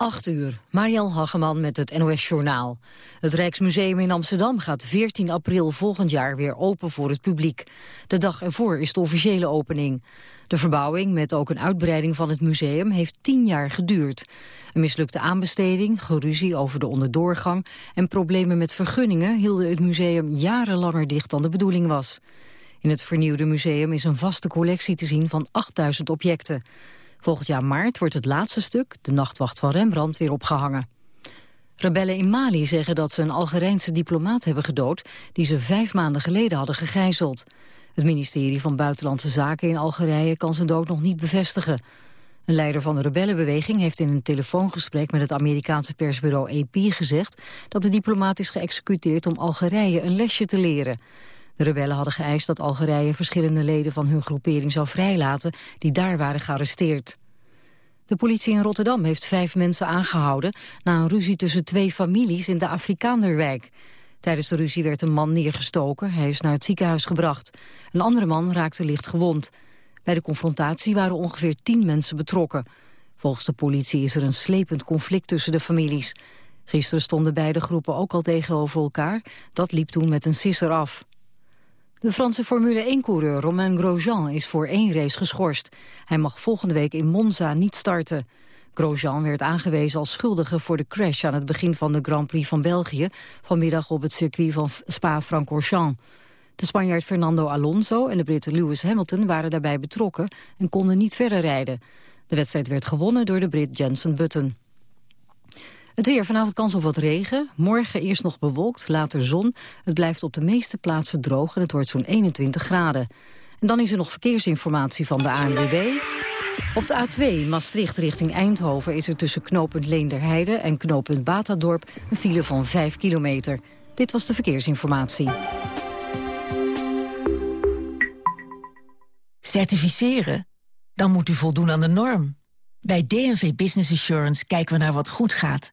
8 uur, Mariel Hageman met het NOS Journaal. Het Rijksmuseum in Amsterdam gaat 14 april volgend jaar weer open voor het publiek. De dag ervoor is de officiële opening. De verbouwing, met ook een uitbreiding van het museum, heeft 10 jaar geduurd. Een mislukte aanbesteding, geruzie over de onderdoorgang... en problemen met vergunningen hielden het museum jarenlanger dicht dan de bedoeling was. In het vernieuwde museum is een vaste collectie te zien van 8000 objecten. Volgend jaar maart wordt het laatste stuk, de nachtwacht van Rembrandt, weer opgehangen. Rebellen in Mali zeggen dat ze een Algerijnse diplomaat hebben gedood... die ze vijf maanden geleden hadden gegijzeld. Het ministerie van Buitenlandse Zaken in Algerije kan zijn dood nog niet bevestigen. Een leider van de rebellenbeweging heeft in een telefoongesprek... met het Amerikaanse persbureau AP gezegd... dat de diplomaat is geëxecuteerd om Algerije een lesje te leren. De rebellen hadden geëist dat Algerije verschillende leden van hun groepering zou vrijlaten die daar waren gearresteerd. De politie in Rotterdam heeft vijf mensen aangehouden na een ruzie tussen twee families in de Afrikaanderwijk. Tijdens de ruzie werd een man neergestoken, hij is naar het ziekenhuis gebracht. Een andere man raakte licht gewond. Bij de confrontatie waren ongeveer tien mensen betrokken. Volgens de politie is er een slepend conflict tussen de families. Gisteren stonden beide groepen ook al tegenover elkaar. Dat liep toen met een sisser af. De Franse Formule 1-coureur Romain Grosjean is voor één race geschorst. Hij mag volgende week in Monza niet starten. Grosjean werd aangewezen als schuldige voor de crash aan het begin van de Grand Prix van België, vanmiddag op het circuit van Spa-Francorchamps. De Spanjaard Fernando Alonso en de Brit Lewis Hamilton waren daarbij betrokken en konden niet verder rijden. De wedstrijd werd gewonnen door de Brit Jensen Button. Het weer, vanavond kans op wat regen. Morgen eerst nog bewolkt, later zon. Het blijft op de meeste plaatsen droog en het wordt zo'n 21 graden. En dan is er nog verkeersinformatie van de ANWB. Op de A2 Maastricht richting Eindhoven is er tussen knooppunt Leenderheide en knooppunt Batadorp een file van 5 kilometer. Dit was de verkeersinformatie. Certificeren? Dan moet u voldoen aan de norm. Bij DNV Business Assurance kijken we naar wat goed gaat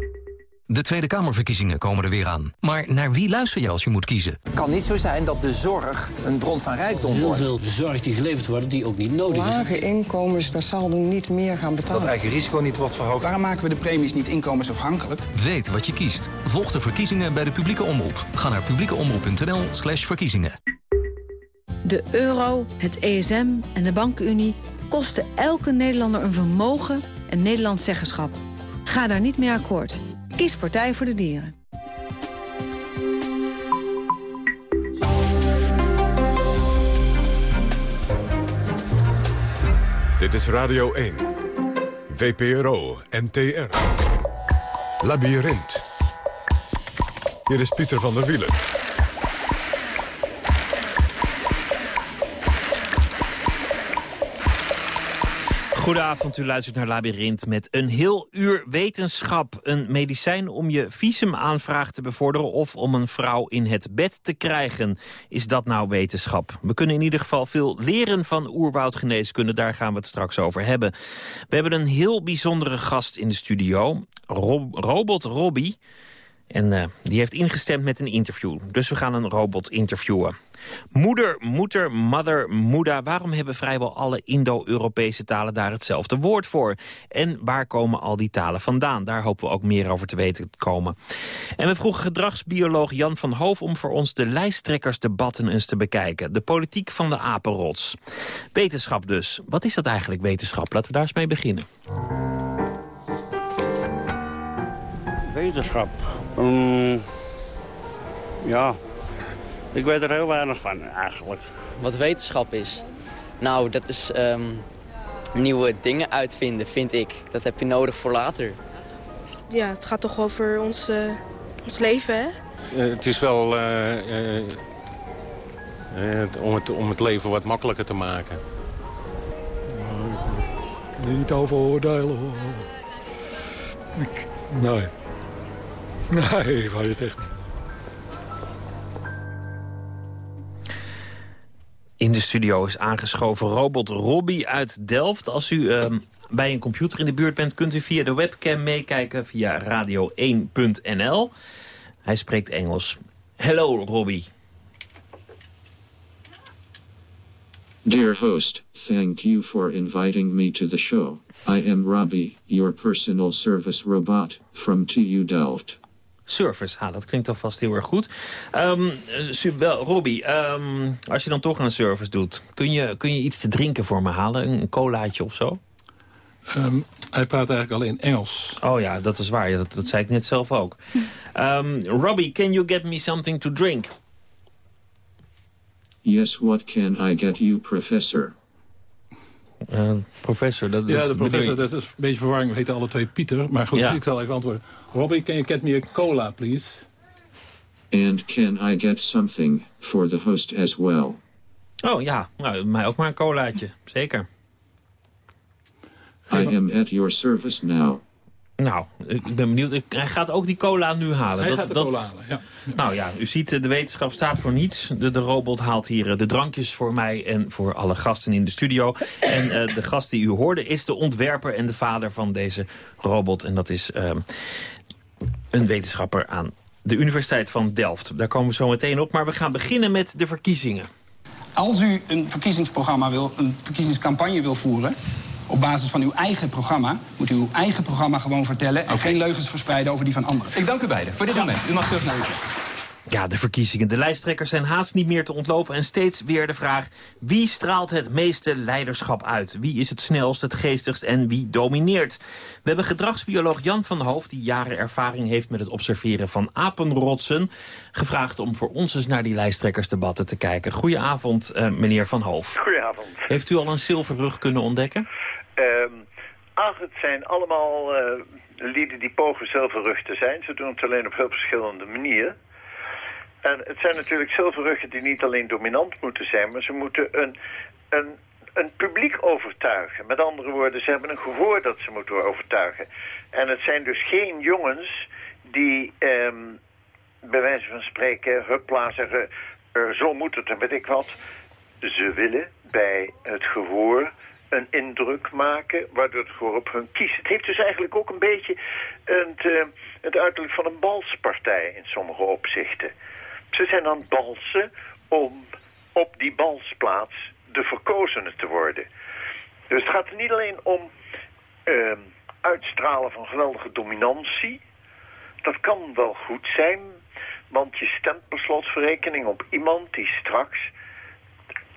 De Tweede Kamerverkiezingen komen er weer aan. Maar naar wie luister je als je moet kiezen? Het kan niet zo zijn dat de zorg een bron van rijkdom wordt. Heel veel zorg die geleverd wordt die ook niet nodig is. Lage inkomens per saldo niet meer gaan betalen. Dat eigen risico niet wordt verhoogd. Waarom maken we de premies niet inkomensafhankelijk? Weet wat je kiest. Volg de verkiezingen bij de publieke omroep. Ga naar publiekeomroep.nl slash verkiezingen. De euro, het ESM en de bankenunie kosten elke Nederlander een vermogen en Nederlands zeggenschap. Ga daar niet mee akkoord. Kies Partij voor de Dieren. Dit is Radio 1. VPRO, NTR. Labyrinth. Hier is Pieter van der Wielen. Goedenavond, u luistert naar Labyrinth met een heel uur wetenschap. Een medicijn om je visumaanvraag te bevorderen... of om een vrouw in het bed te krijgen. Is dat nou wetenschap? We kunnen in ieder geval veel leren van oerwoudgeneeskunde. Daar gaan we het straks over hebben. We hebben een heel bijzondere gast in de studio. Robot Robbie. En uh, die heeft ingestemd met een interview. Dus we gaan een robot interviewen. Moeder, moeder, mother, moeda. Waarom hebben vrijwel alle Indo-Europese talen daar hetzelfde woord voor? En waar komen al die talen vandaan? Daar hopen we ook meer over te weten te komen. En we vroegen gedragsbioloog Jan van Hoof om voor ons de lijsttrekkersdebatten eens te bekijken. De politiek van de apenrots. Wetenschap dus. Wat is dat eigenlijk, wetenschap? Laten we daar eens mee beginnen. Wetenschap. Um, ja, ik weet er heel weinig van eigenlijk. Wat wetenschap is? Nou, dat is um, nieuwe dingen uitvinden, vind ik. Dat heb je nodig voor later. Ja, het gaat toch over ons, uh, ons leven, hè? Uh, het is wel uh, om, het, om het leven wat makkelijker te maken. Niet over oordelen. Nee. Nee, ik wou dit echt niet. In de studio is aangeschoven robot Robbie uit Delft. Als u ehm, bij een computer in de buurt bent... kunt u via de webcam meekijken via radio1.nl. Hij spreekt Engels. Hello, Robbie. Dear host, thank you for inviting me to the show. I am Robbie, your personal service robot, from TU Delft. Service, ha, dat klinkt alvast heel erg goed. Um, Robbie, um, als je dan toch een service doet... Kun je, kun je iets te drinken voor me halen? Een colaatje of zo? Um, hij praat eigenlijk alleen Engels. Oh ja, dat is waar. Dat, dat zei ik net zelf ook. Um, Robbie, can you get me something to drink? Yes, what can I get you, professor? Uh, professor, dat ja, is... de professor, dat is een beetje verwarring. We heten alle twee Pieter. Maar goed, ja. ik zal even antwoorden. Robbie, can you get me a cola, please? And can I get something for the host as well? Oh ja, nou, mij ook maar een colaatje. Zeker. I am at your service now. Nou, ik ben benieuwd. Hij gaat ook die cola nu halen. Hij dat, gaat de dat... cola halen, ja. Nou ja, u ziet, de wetenschap staat voor niets. De, de robot haalt hier de drankjes voor mij en voor alle gasten in de studio. En uh, de gast die u hoorde is de ontwerper en de vader van deze robot. En dat is uh, een wetenschapper aan de Universiteit van Delft. Daar komen we zo meteen op. Maar we gaan beginnen met de verkiezingen. Als u een verkiezingsprogramma wil, een verkiezingscampagne wil voeren op basis van uw eigen programma... moet u uw eigen programma gewoon vertellen... en geen leugens verspreiden over die van anderen. Ik dank u beiden voor dit moment. U mag terug naar uw ja, de verkiezingen. De lijsttrekkers zijn haast niet meer te ontlopen. En steeds weer de vraag, wie straalt het meeste leiderschap uit? Wie is het snelst, het geestigst en wie domineert? We hebben gedragsbioloog Jan van der Hoofd... die jaren ervaring heeft met het observeren van apenrotsen... gevraagd om voor ons eens naar die lijsttrekkersdebatten te kijken. Goedenavond, uh, meneer Van Hoofd. Goedenavond. Heeft u al een zilverrug kunnen ontdekken? Um, ach, het zijn allemaal uh, lieden die pogen zilverrug te zijn. Ze doen het alleen op heel verschillende manieren. En het zijn natuurlijk zilverruggen die niet alleen dominant moeten zijn... maar ze moeten een, een, een publiek overtuigen. Met andere woorden, ze hebben een gehoor dat ze moeten overtuigen. En het zijn dus geen jongens die um, bij wijze van spreken... hupla zeggen, uh, zo moet het en weet ik wat. Ze willen bij het gehoor een indruk maken, waardoor het gehoor op hun kiest. Het heeft dus eigenlijk ook een beetje het, uh, het uiterlijk van een balspartij in sommige opzichten. Ze zijn aan het balsen om op die balsplaats de verkozenen te worden. Dus het gaat er niet alleen om uh, uitstralen van geweldige dominantie. Dat kan wel goed zijn, want je stemt per slotverrekening op iemand die straks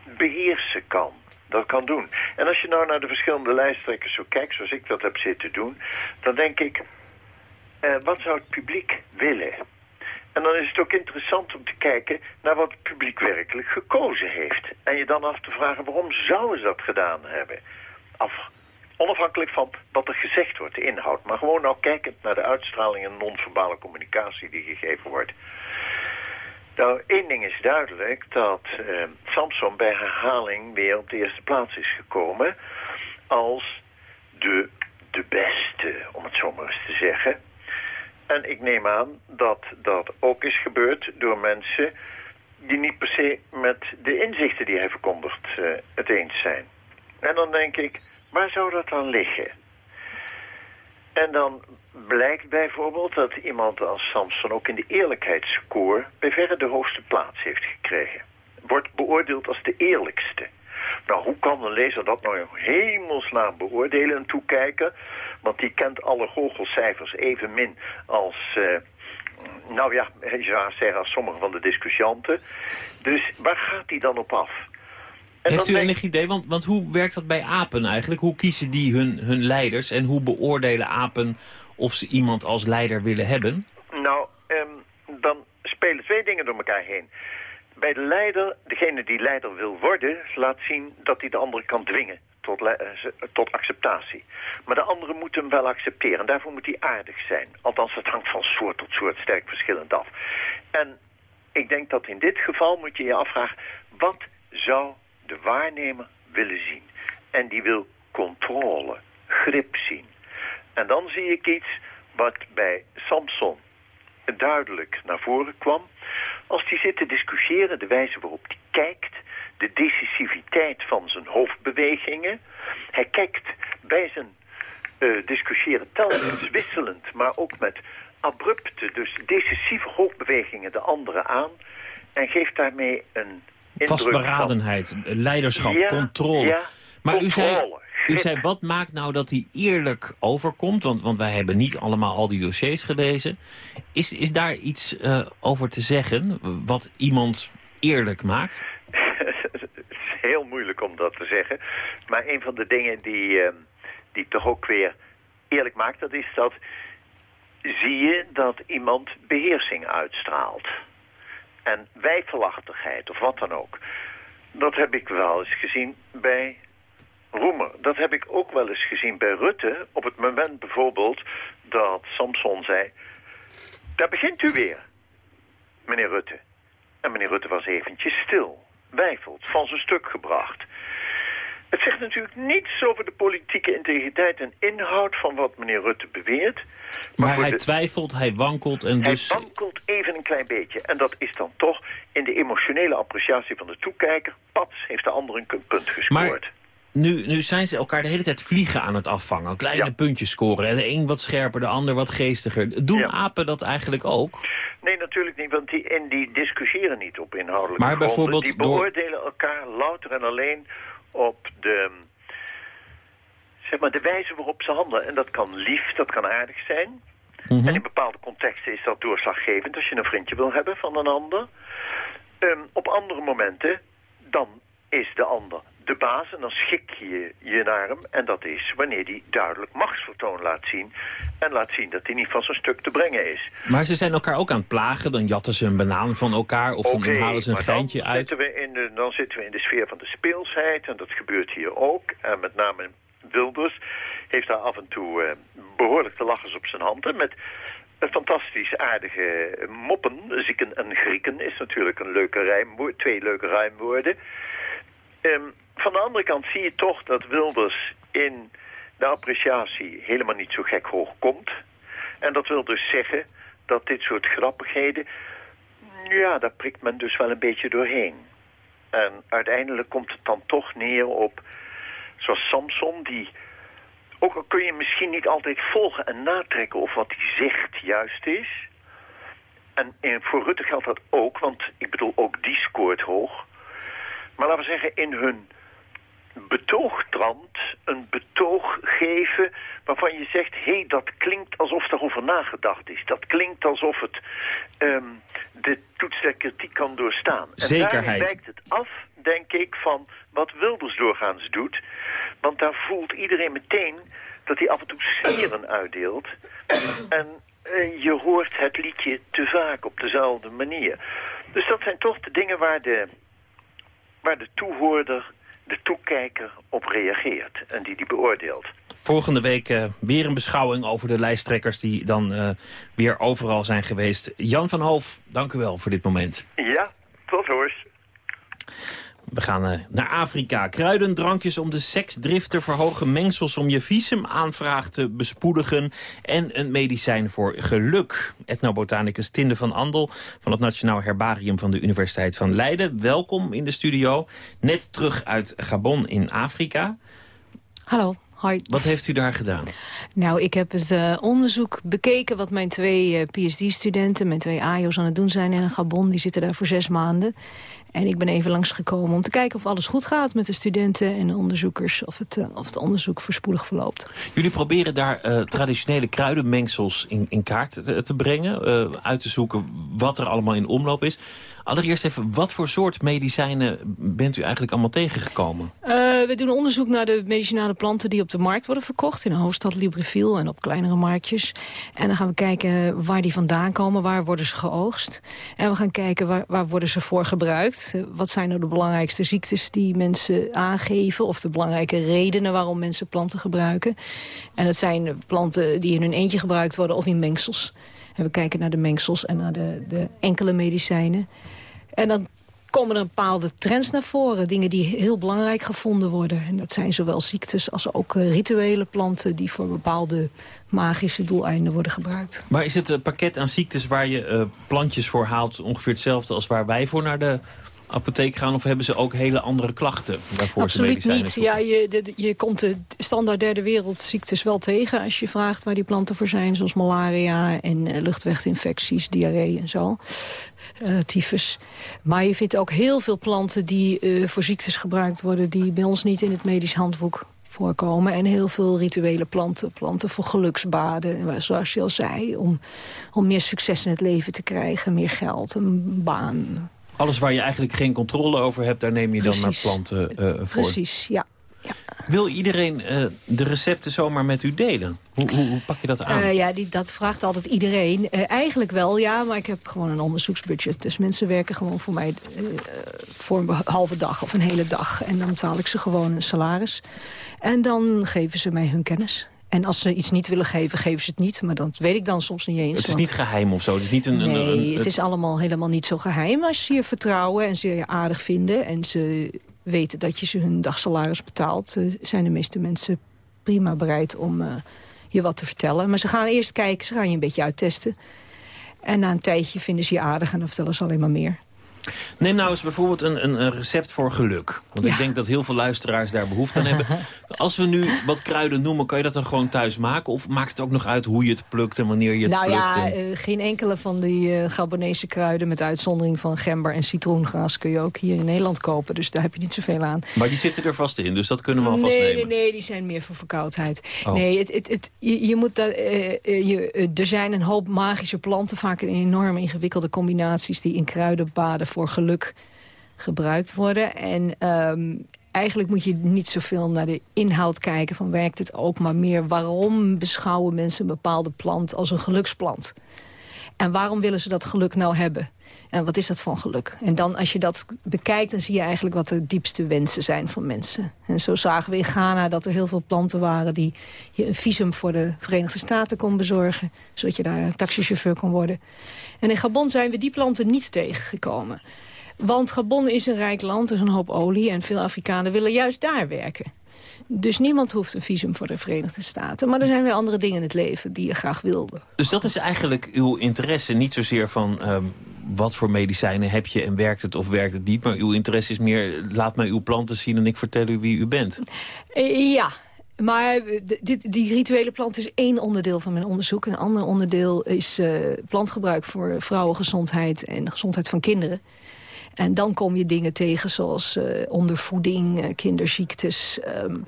beheersen kan. Dat kan doen. En als je nou naar de verschillende lijsttrekkers zo kijkt, zoals ik dat heb zitten doen, dan denk ik, uh, wat zou het publiek willen? En dan is het ook interessant om te kijken naar wat het publiek werkelijk gekozen heeft. En je dan af te vragen waarom zouden ze dat gedaan hebben. Af, onafhankelijk van wat er gezegd wordt, de inhoud. Maar gewoon nou kijkend naar de uitstraling en non-verbale communicatie die gegeven wordt. Nou, één ding is duidelijk, dat uh, Samson bij herhaling weer op de eerste plaats is gekomen als de, de beste, om het zo maar eens te zeggen. En ik neem aan dat dat ook is gebeurd door mensen die niet per se met de inzichten die hij verkondigt uh, het eens zijn. En dan denk ik, waar zou dat dan liggen? En dan blijkt bijvoorbeeld dat iemand als Samson ook in de eerlijkheidsscore bij verre de hoogste plaats heeft gekregen. Wordt beoordeeld als de eerlijkste. Nou, hoe kan een lezer dat nou in hemelsnaam beoordelen en toekijken? Want die kent alle goochelcijfers even min als... Uh, nou ja, je zou zeggen als sommige van de discussianten. Dus waar gaat die dan op af? En Heeft u enig idee, want, want hoe werkt dat bij apen eigenlijk? Hoe kiezen die hun, hun leiders en hoe beoordelen apen of ze iemand als leider willen hebben? Nou, um, dan spelen twee dingen door elkaar heen. Bij de leider, degene die leider wil worden, laat zien dat hij de andere kan dwingen tot, tot acceptatie. Maar de andere moet hem wel accepteren. Daarvoor moet hij aardig zijn. Althans, het hangt van soort tot soort sterk verschillend af. En ik denk dat in dit geval moet je je afvragen... wat zou de waarnemer willen zien? En die wil controle, grip zien. En dan zie ik iets wat bij Samson duidelijk naar voren kwam. Als die zit te discussiëren, de wijze waarop hij kijkt... de intensiteit van zijn hoofdbewegingen. Hij kijkt bij zijn uh, discussiëren telkens wisselend, maar ook met abrupte, dus decisieve hoofdbewegingen de anderen aan. En geeft daarmee een Vastberadenheid, leiderschap, controle. Ja, maar u zei, u zei, wat maakt nou dat hij eerlijk overkomt? Want, want wij hebben niet allemaal al die dossiers gelezen. Is, is daar iets uh, over te zeggen, wat iemand eerlijk maakt? het is heel moeilijk om dat te zeggen. Maar een van de dingen die, uh, die toch ook weer eerlijk maakt... dat is dat zie je dat iemand beheersing uitstraalt. En wijfelachtigheid of wat dan ook. Dat heb ik wel eens gezien bij Roemer. Dat heb ik ook wel eens gezien bij Rutte. Op het moment bijvoorbeeld dat Samson zei... Daar begint u weer, meneer Rutte. En meneer Rutte was eventjes stil, wijfelt, van zijn stuk gebracht. Het zegt natuurlijk niets over de politieke integriteit en inhoud van wat meneer Rutte beweert. Maar, maar hij twijfelt, hij wankelt en dus... Hij wankelt even een klein beetje. En dat is dan toch in de emotionele appreciatie van de toekijker... pats heeft de ander een punt gescoord. Maar nu, nu zijn ze elkaar de hele tijd vliegen aan het afvangen. Kleine puntjes scoren. En de een wat scherper, de ander wat geestiger. Doen apen dat eigenlijk ook? Nee, natuurlijk niet, want die, en die discussiëren niet op inhoudelijke maar bijvoorbeeld Die beoordelen elkaar louter en alleen op de, zeg maar, de wijze waarop ze handelen. En dat kan lief, dat kan aardig zijn. Mhm. En in bepaalde contexten is dat doorslaggevend als je een vriendje wil hebben van een ander. Um, op andere momenten, dan is de ander de baas en dan schik je je naar hem. En dat is wanneer hij duidelijk machtsvertoon laat zien. En laat zien dat hij niet van zijn stuk te brengen is. Maar ze zijn elkaar ook aan het plagen. Dan jatten ze een banaan van elkaar of dan halen ze een geintje uit. Zitten we in de, dan zitten we in de sfeer van de speelsheid. En dat gebeurt hier ook. En met name Wilders heeft daar af en toe uh, behoorlijk de lachers op zijn handen. Met een fantastisch aardige moppen. Zieken en Grieken is natuurlijk een leuke rijmwoord. Twee leuke rijmwoorden. Um, van de andere kant zie je toch dat Wilders in de appreciatie helemaal niet zo gek hoog komt. En dat wil dus zeggen dat dit soort grappigheden, ja, daar prikt men dus wel een beetje doorheen. En uiteindelijk komt het dan toch neer op, zoals Samson, die, ook al kun je misschien niet altijd volgen en natrekken of wat hij zegt juist is. En voor Rutte geldt dat ook, want ik bedoel, ook die scoort hoog. Maar laten we zeggen, in hun betoogtrand een betoog geven waarvan je zegt... hé, hey, dat klinkt alsof daarover nagedacht is. Dat klinkt alsof het um, de toets der kritiek kan doorstaan. Zekerheid. En daar wijkt het af, denk ik, van wat Wilders doorgaans doet. Want daar voelt iedereen meteen dat hij af en toe sferen uitdeelt. En uh, je hoort het liedje te vaak op dezelfde manier. Dus dat zijn toch de dingen waar de, waar de toehoorder de toekijker op reageert en die die beoordeelt. Volgende week uh, weer een beschouwing over de lijsttrekkers die dan uh, weer overal zijn geweest. Jan van Hoof, dank u wel voor dit moment. Ja, tot hoors. We gaan uh, naar Afrika. Kruiden, drankjes om de seksdrift te verhogen... mengsels om je visumaanvraag te bespoedigen... en een medicijn voor geluk. Etnobotanicus Tinde van Andel van het Nationaal Herbarium... van de Universiteit van Leiden. Welkom in de studio. Net terug uit Gabon in Afrika. Hallo. Wat heeft u daar gedaan? Nou, ik heb het uh, onderzoek bekeken wat mijn twee uh, PhD-studenten... mijn twee AIO's aan het doen zijn in Gabon. Die zitten daar voor zes maanden. En ik ben even langsgekomen om te kijken of alles goed gaat met de studenten en de onderzoekers. Of het, uh, of het onderzoek voorspoedig verloopt. Jullie proberen daar traditionele kruidenmengsels in, in kaart te, te brengen. uit te zoeken wat er allemaal in omloop is. Allereerst even, wat voor soort medicijnen bent u eigenlijk allemaal tegengekomen? Uh, we doen onderzoek naar de medicinale planten die op de markt worden verkocht. In de hoofdstad Libreville en op kleinere marktjes. En dan gaan we kijken waar die vandaan komen, waar worden ze geoogst. En we gaan kijken waar, waar worden ze voor gebruikt. Wat zijn nou de belangrijkste ziektes die mensen aangeven... of de belangrijke redenen waarom mensen planten gebruiken. En dat zijn planten die in hun eentje gebruikt worden of in mengsels. En we kijken naar de mengsels en naar de, de enkele medicijnen. En dan komen er bepaalde trends naar voren. Dingen die heel belangrijk gevonden worden. En dat zijn zowel ziektes als ook uh, rituele planten... die voor bepaalde magische doeleinden worden gebruikt. Maar is het een pakket aan ziektes waar je uh, plantjes voor haalt... ongeveer hetzelfde als waar wij voor naar de apotheek gaan... of hebben ze ook hele andere klachten waarvoor Absoluut ze niet. Ja, je, de, je komt de standaard derde wereldziektes wel tegen... als je vraagt waar die planten voor zijn. Zoals malaria en uh, luchtweginfecties, diarree en zo. Uh, tyfus. Maar je vindt ook heel veel planten die uh, voor ziektes gebruikt worden... die bij ons niet in het medisch handboek voorkomen. En heel veel rituele planten. Planten voor geluksbaden, zoals je al zei. Om, om meer succes in het leven te krijgen. Meer geld, een baan. Alles waar je eigenlijk geen controle over hebt, daar neem je Precies. dan maar planten uh, voor. Precies, ja. ja. Wil iedereen uh, de recepten zomaar met u delen? Hoe, hoe, hoe pak je dat aan? Uh, ja, die, dat vraagt altijd iedereen. Eigenlijk wel, ja, maar ik heb gewoon een onderzoeksbudget. Dus mensen werken gewoon voor mij voor een halve dag of een hele dag. En dan betaal ik ze gewoon een salaris. En dan geven ze mij hun kennis. En als ze iets niet willen geven, geven ze het niet. Maar dat weet ik dan soms niet eens. Het is want... niet geheim of zo? Het is niet een, nee, een, een, het is allemaal helemaal niet zo geheim. Als ze je vertrouwen en ze je aardig vinden... en ze weten dat je ze hun dagsalaris betaalt... Uh, zijn de meeste mensen prima bereid om uh, je wat te vertellen. Maar ze gaan eerst kijken, ze gaan je een beetje uittesten. En na een tijdje vinden ze je aardig en dan vertellen ze alleen maar meer. Neem nou eens bijvoorbeeld een, een, een recept voor geluk. Want ja. ik denk dat heel veel luisteraars daar behoefte aan hebben. Als we nu wat kruiden noemen, kan je dat dan gewoon thuis maken? Of maakt het ook nog uit hoe je het plukt en wanneer je het nou plukt? Nou ja, en... uh, geen enkele van die uh, Gabonese kruiden... met uitzondering van gember en citroengras... kun je ook hier in Nederland kopen. Dus daar heb je niet zoveel aan. Maar die zitten er vast in, dus dat kunnen we alvast nee, nemen? Nee, nee, die zijn meer voor verkoudheid. Oh. Nee, het, het, het, je, je moet dat, uh, je, er zijn een hoop magische planten... vaak in enorm ingewikkelde combinaties... die in kruidenbaden voor geluk gebruikt worden. En um, eigenlijk moet je niet zoveel naar de inhoud kijken van werkt het ook, maar meer waarom beschouwen mensen een bepaalde plant als een geluksplant. En waarom willen ze dat geluk nou hebben? En wat is dat voor geluk? En dan als je dat bekijkt, dan zie je eigenlijk wat de diepste wensen zijn van mensen. En zo zagen we in Ghana dat er heel veel planten waren... die je een visum voor de Verenigde Staten kon bezorgen. Zodat je daar taxichauffeur kon worden. En in Gabon zijn we die planten niet tegengekomen. Want Gabon is een rijk land, er is een hoop olie... en veel Afrikanen willen juist daar werken. Dus niemand hoeft een visum voor de Verenigde Staten. Maar er zijn weer andere dingen in het leven die je graag wilde. Dus dat is eigenlijk uw interesse, niet zozeer van... Um, wat voor medicijnen heb je en werkt het of werkt het niet... maar uw interesse is meer, laat mij uw planten zien en ik vertel u wie u bent. Uh, ja, maar dit, die rituele plant is één onderdeel van mijn onderzoek. Een ander onderdeel is uh, plantgebruik voor vrouwengezondheid en gezondheid van kinderen. En dan kom je dingen tegen zoals uh, ondervoeding, uh, kinderziektes... Um,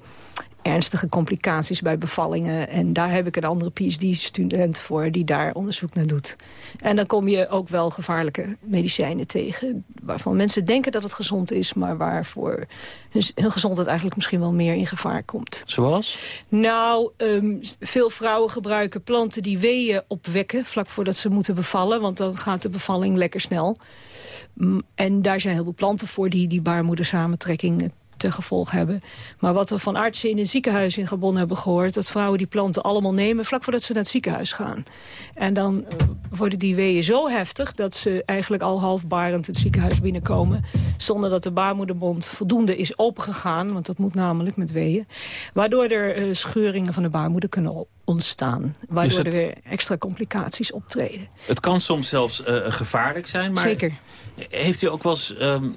ernstige complicaties bij bevallingen. En daar heb ik een andere PhD-student voor die daar onderzoek naar doet. En dan kom je ook wel gevaarlijke medicijnen tegen... waarvan mensen denken dat het gezond is... maar waarvoor hun, hun gezondheid eigenlijk misschien wel meer in gevaar komt. Zoals? Nou, um, veel vrouwen gebruiken planten die weeën opwekken... vlak voordat ze moeten bevallen, want dan gaat de bevalling lekker snel... En daar zijn heel veel planten voor die die baarmoedersamentrekking ten gevolg hebben. Maar wat we van artsen in een ziekenhuis in Gabon hebben gehoord... dat vrouwen die planten allemaal nemen vlak voordat ze naar het ziekenhuis gaan. En dan worden die weeën zo heftig... dat ze eigenlijk al halfbarend het ziekenhuis binnenkomen... zonder dat de baarmoedermond voldoende is opengegaan... want dat moet namelijk met weeën. Waardoor er uh, scheuringen van de baarmoeder kunnen ontstaan. Waardoor dus het, er weer extra complicaties optreden. Het kan soms zelfs uh, gevaarlijk zijn. Maar Zeker. Heeft u ook wel eens... Um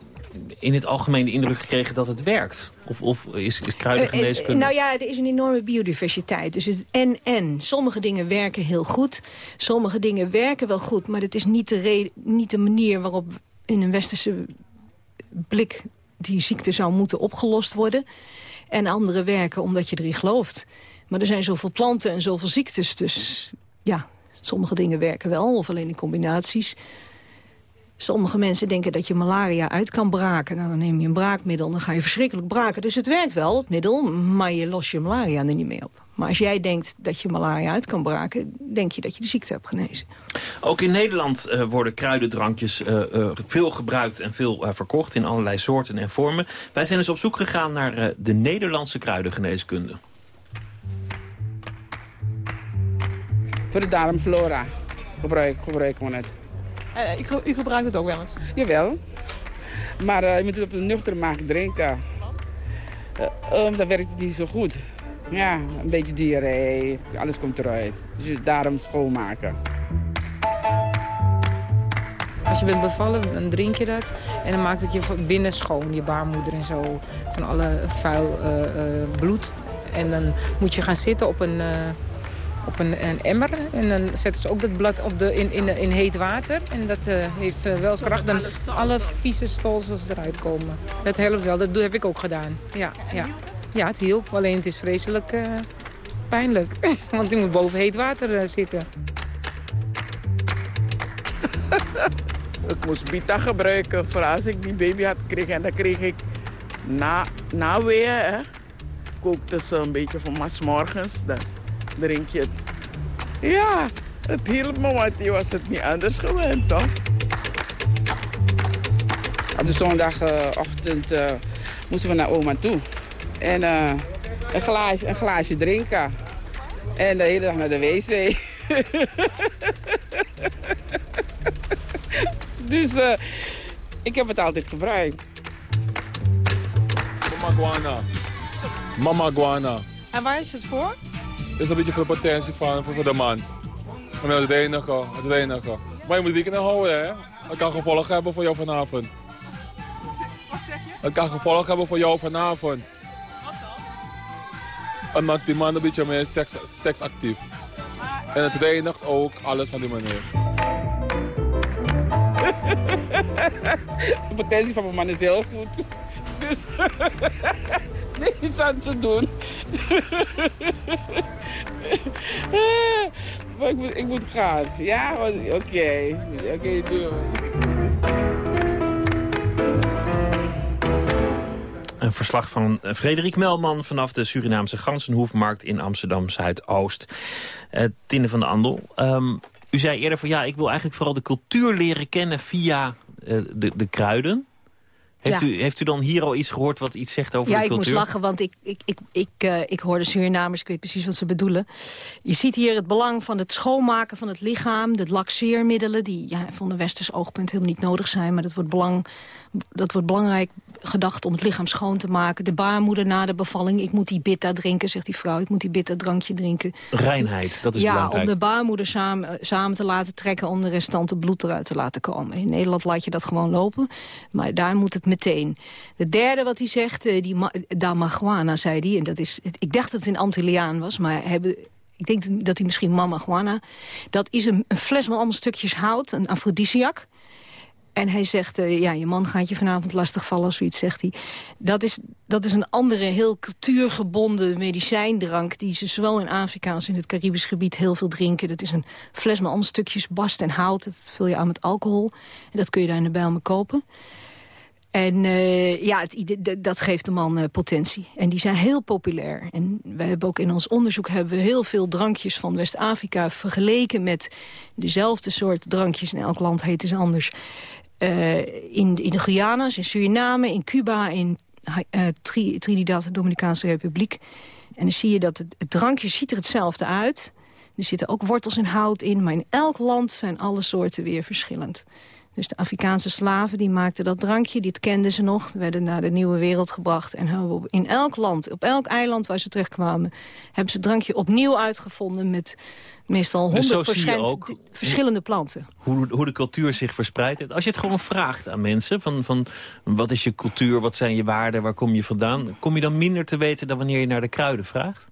in het algemeen de indruk gekregen dat het werkt? Of, of is, is kruidengeneeskunde... Uh, uh, nou ja, er is een enorme biodiversiteit. Dus het en-en. Sommige dingen werken heel goed. Sommige dingen werken wel goed. Maar het is niet de, niet de manier waarop in een westerse blik... die ziekte zou moeten opgelost worden. En andere werken omdat je erin gelooft. Maar er zijn zoveel planten en zoveel ziektes. Dus ja, sommige dingen werken wel. Of alleen in combinaties. Sommige mensen denken dat je malaria uit kan braken. Nou, dan neem je een braakmiddel en dan ga je verschrikkelijk braken. Dus het werkt wel, het middel, maar je lost je malaria er niet mee op. Maar als jij denkt dat je malaria uit kan braken... denk je dat je de ziekte hebt genezen. Ook in Nederland uh, worden kruidendrankjes uh, uh, veel gebruikt en veel verkocht... in allerlei soorten en vormen. Wij zijn dus op zoek gegaan naar de Nederlandse kruidengeneeskunde. Voor de darmflora gebruik, gebruiken we het. Uh, ik, u gebruikt het ook wel eens? Jawel. Maar uh, je moet het op een nuchtere maag drinken. Uh, um, dan werkt het niet zo goed. Ja, een beetje diarree, alles komt eruit. Dus je daarom schoonmaken. Als je bent bevallen, dan drink je dat. En dan maakt het je binnen schoon, je baarmoeder en zo. Van alle vuil uh, uh, bloed. En dan moet je gaan zitten op een, uh, op een, een, emmer. En dan zetten ze ook dat blad op de, in, in, in heet water. En dat heeft wel kracht. Dan alle vieze stolsels eruit komen. Dat helpt wel. Dat heb ik ook gedaan. Ja, ja. ja het hielp. Alleen het is vreselijk pijnlijk. Want je moet boven heet water zitten. ik moest Bita gebruiken voor als ik die baby had gekregen. En dan kreeg ik na, na weer, hè, kookte ze een beetje voor maar morgens. Dan drink je het. Ja, het hielp me, want die was het niet anders gewend, toch? Op de zondagochtend uh, moesten we naar oma toe. En uh, een, glaasje, een glaasje drinken. En de hele dag naar de wc. dus uh, ik heb het altijd gebruikt. Mama guana. Mama guana. En waar is het voor? Is een beetje voor de potentie van voor, de man. En dat is het enige, het is het enige. Maar je moet rekening houden, hè. Het kan gevolgen hebben voor jou vanavond. Wat zeg je? Het kan gevolgen hebben voor jou vanavond. Wat dan? Omdat die man een beetje meer seks, seksactief. En het reinigt ook alles van die manier. De potentie van mijn man is heel goed. Dus nee, iets aan te doen. maar ik moet, ik moet gaan. Ja, oké. Oké, okay. Een verslag van Frederik Melman vanaf de Surinaamse Gansenhoefmarkt in Amsterdam-Zuidoost. Uh, Tinde van de Andel, um, u zei eerder van ja, ik wil eigenlijk vooral de cultuur leren kennen via uh, de, de kruiden. Heeft, Ja. u, heeft u dan hier al iets gehoord wat iets zegt over Ja, de ik cultuur? moest lachen, want ik, ik, ik, ik, eh, ik hoorde Surinamers, ik weet precies wat ze bedoelen. Je ziet hier het belang van het schoonmaken van het lichaam, de laxeermiddelen, die ja, van een westers oogpunt helemaal niet nodig zijn, maar dat wordt, belang, dat wordt belangrijk gedacht om het lichaam schoon te maken. De baarmoeder na de bevalling, ik moet die bitta drinken, zegt die vrouw, ik moet die bitta drankje drinken. Reinheid, dat is ja, belangrijk. om de baarmoeder samen, samen te laten trekken... om de restante bloed eruit te laten komen. In Nederland laat je dat gewoon lopen, maar daar moet het meteen. De derde wat hij zegt, eh, die ma damaguana, zei hij... en dat is, ik dacht dat het in Antilliaan was, maar hebben... Ik denk dat hij misschien mama guana. Dat is een, een fles met allemaal stukjes hout, een afrodisiac. En hij zegt, eh, ja, je man gaat je vanavond lastigvallen of zoiets, zegt hij. Dat is, dat is een andere, heel cultuurgebonden medicijndrank... die ze zowel in Afrika als in het Caribisch gebied heel veel drinken. Dat is een fles met allemaal stukjes bast en hout. Dat vul je aan met alcohol. En dat kun je daar in de Bijlmer kopen. En uh, ja, het, dat geeft de man uh, potentie. En die zijn heel populair. En we hebben ook in ons onderzoek hebben we heel veel drankjes van West-Afrika vergeleken met dezelfde soort drankjes. In elk land heten ze anders. Uh, in, in de Guyana's, in Suriname, in Cuba, in Tri Trinidad, de Dominicaanse Republiek. En dan zie je dat het, het drankje ziet er hetzelfde uit. Er zitten ook wortels en hout in, maar in elk land zijn alle soorten weer verschillend. Dus de Afrikaanse slaven die maakten dat drankje, dit kenden ze nog. werden naar de nieuwe wereld gebracht. En hebben in elk land, op elk eiland waar ze terechtkwamen... hebben ze het drankje opnieuw uitgevonden met meestal 100% dus ook, verschillende planten. Hoe, hoe de cultuur zich verspreidt. Als je het gewoon vraagt aan mensen, van, van wat is je cultuur, wat zijn je waarden, waar kom je vandaan... kom je dan minder te weten dan wanneer je naar de kruiden vraagt?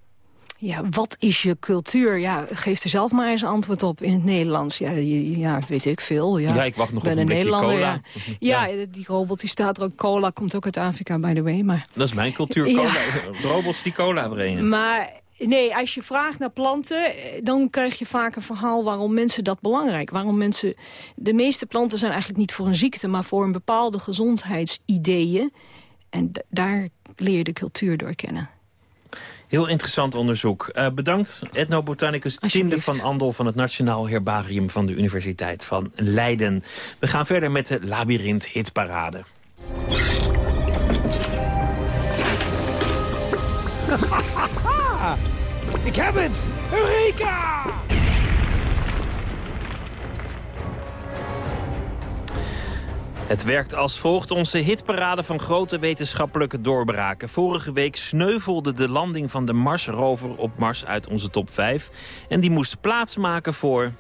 Ja, wat is je cultuur? Ja, geef er zelf maar eens een antwoord op in het Nederlands. Ja, ja weet ik veel. Ja, ja ik wacht nog ben op een blikje Nederlander, cola. Ja. ja. die robot die staat er ook. Cola komt ook uit Afrika, by the way. Maar... Dat is mijn cultuur, cola. Robots die cola brengen. Maar nee, als je vraagt naar planten, dan krijg je vaak een verhaal waarom mensen dat belangrijk. Waarom mensen. De meeste planten zijn eigenlijk niet voor een ziekte, maar voor een bepaalde gezondheidsideeën. En daar leer je de cultuur door kennen. Heel interessant onderzoek. Uh, bedankt, etnobotanicus Tinde van Andel... van het Nationaal Herbarium van de Universiteit van Leiden. We gaan verder met de Labyrinth Hitparade. Ik heb het! Eureka! Het werkt als volgt. Onze hitparade van grote wetenschappelijke doorbraken. Vorige week sneuvelde de landing van de Mars-rover op Mars uit onze top 5. En die moest plaatsmaken voor...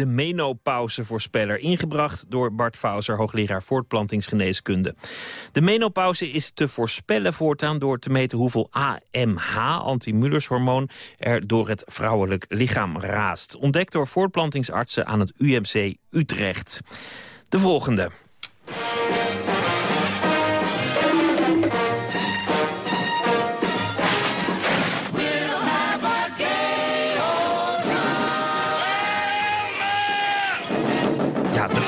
de menopausevoorspeller, ingebracht door Bart Fauser, hoogleraar voortplantingsgeneeskunde. De menopauze is te voorspellen voortaan door te meten hoeveel AMH, antimullershormoon, er door het vrouwelijk lichaam raast. Ontdekt door voortplantingsartsen aan het UMC Utrecht. De volgende.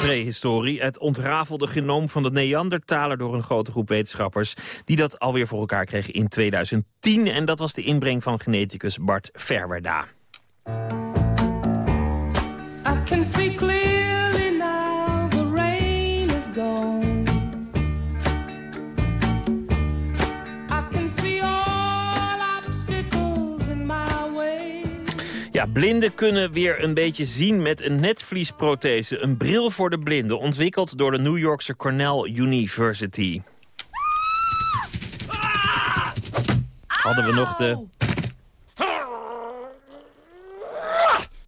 Prehistorie. Het ontrafelde genoom van de Neandertaler door een grote groep wetenschappers... die dat alweer voor elkaar kregen in 2010. En dat was de inbreng van geneticus Bart Verwerda. Ja, blinden kunnen weer een beetje zien met een netvliesprothese. Een bril voor de blinden, ontwikkeld door de New Yorkse Cornell University. Hadden we nog de...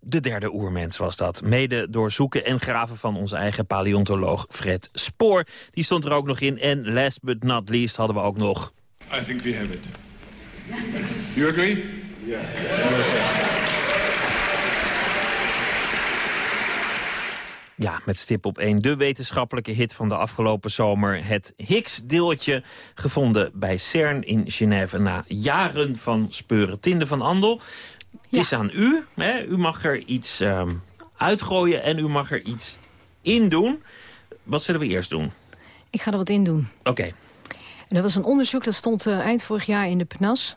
De derde oermens was dat. Mede door zoeken en graven van onze eigen paleontoloog Fred Spoor. Die stond er ook nog in. En last but not least hadden we ook nog... I think we have it. You agree? Yeah. Ja, met stip op één. De wetenschappelijke hit van de afgelopen zomer. Het Higgs-deeltje, gevonden bij CERN in Genève... na jaren van speuren. Tinde van Andel, het is aan u. Hè? U mag er iets ehm, uitgooien en u mag er iets in doen. Wat zullen we eerst doen? Ik ga er wat in doen. Oké. Dat was een onderzoek dat stond eh, eind vorig jaar in de PNAS.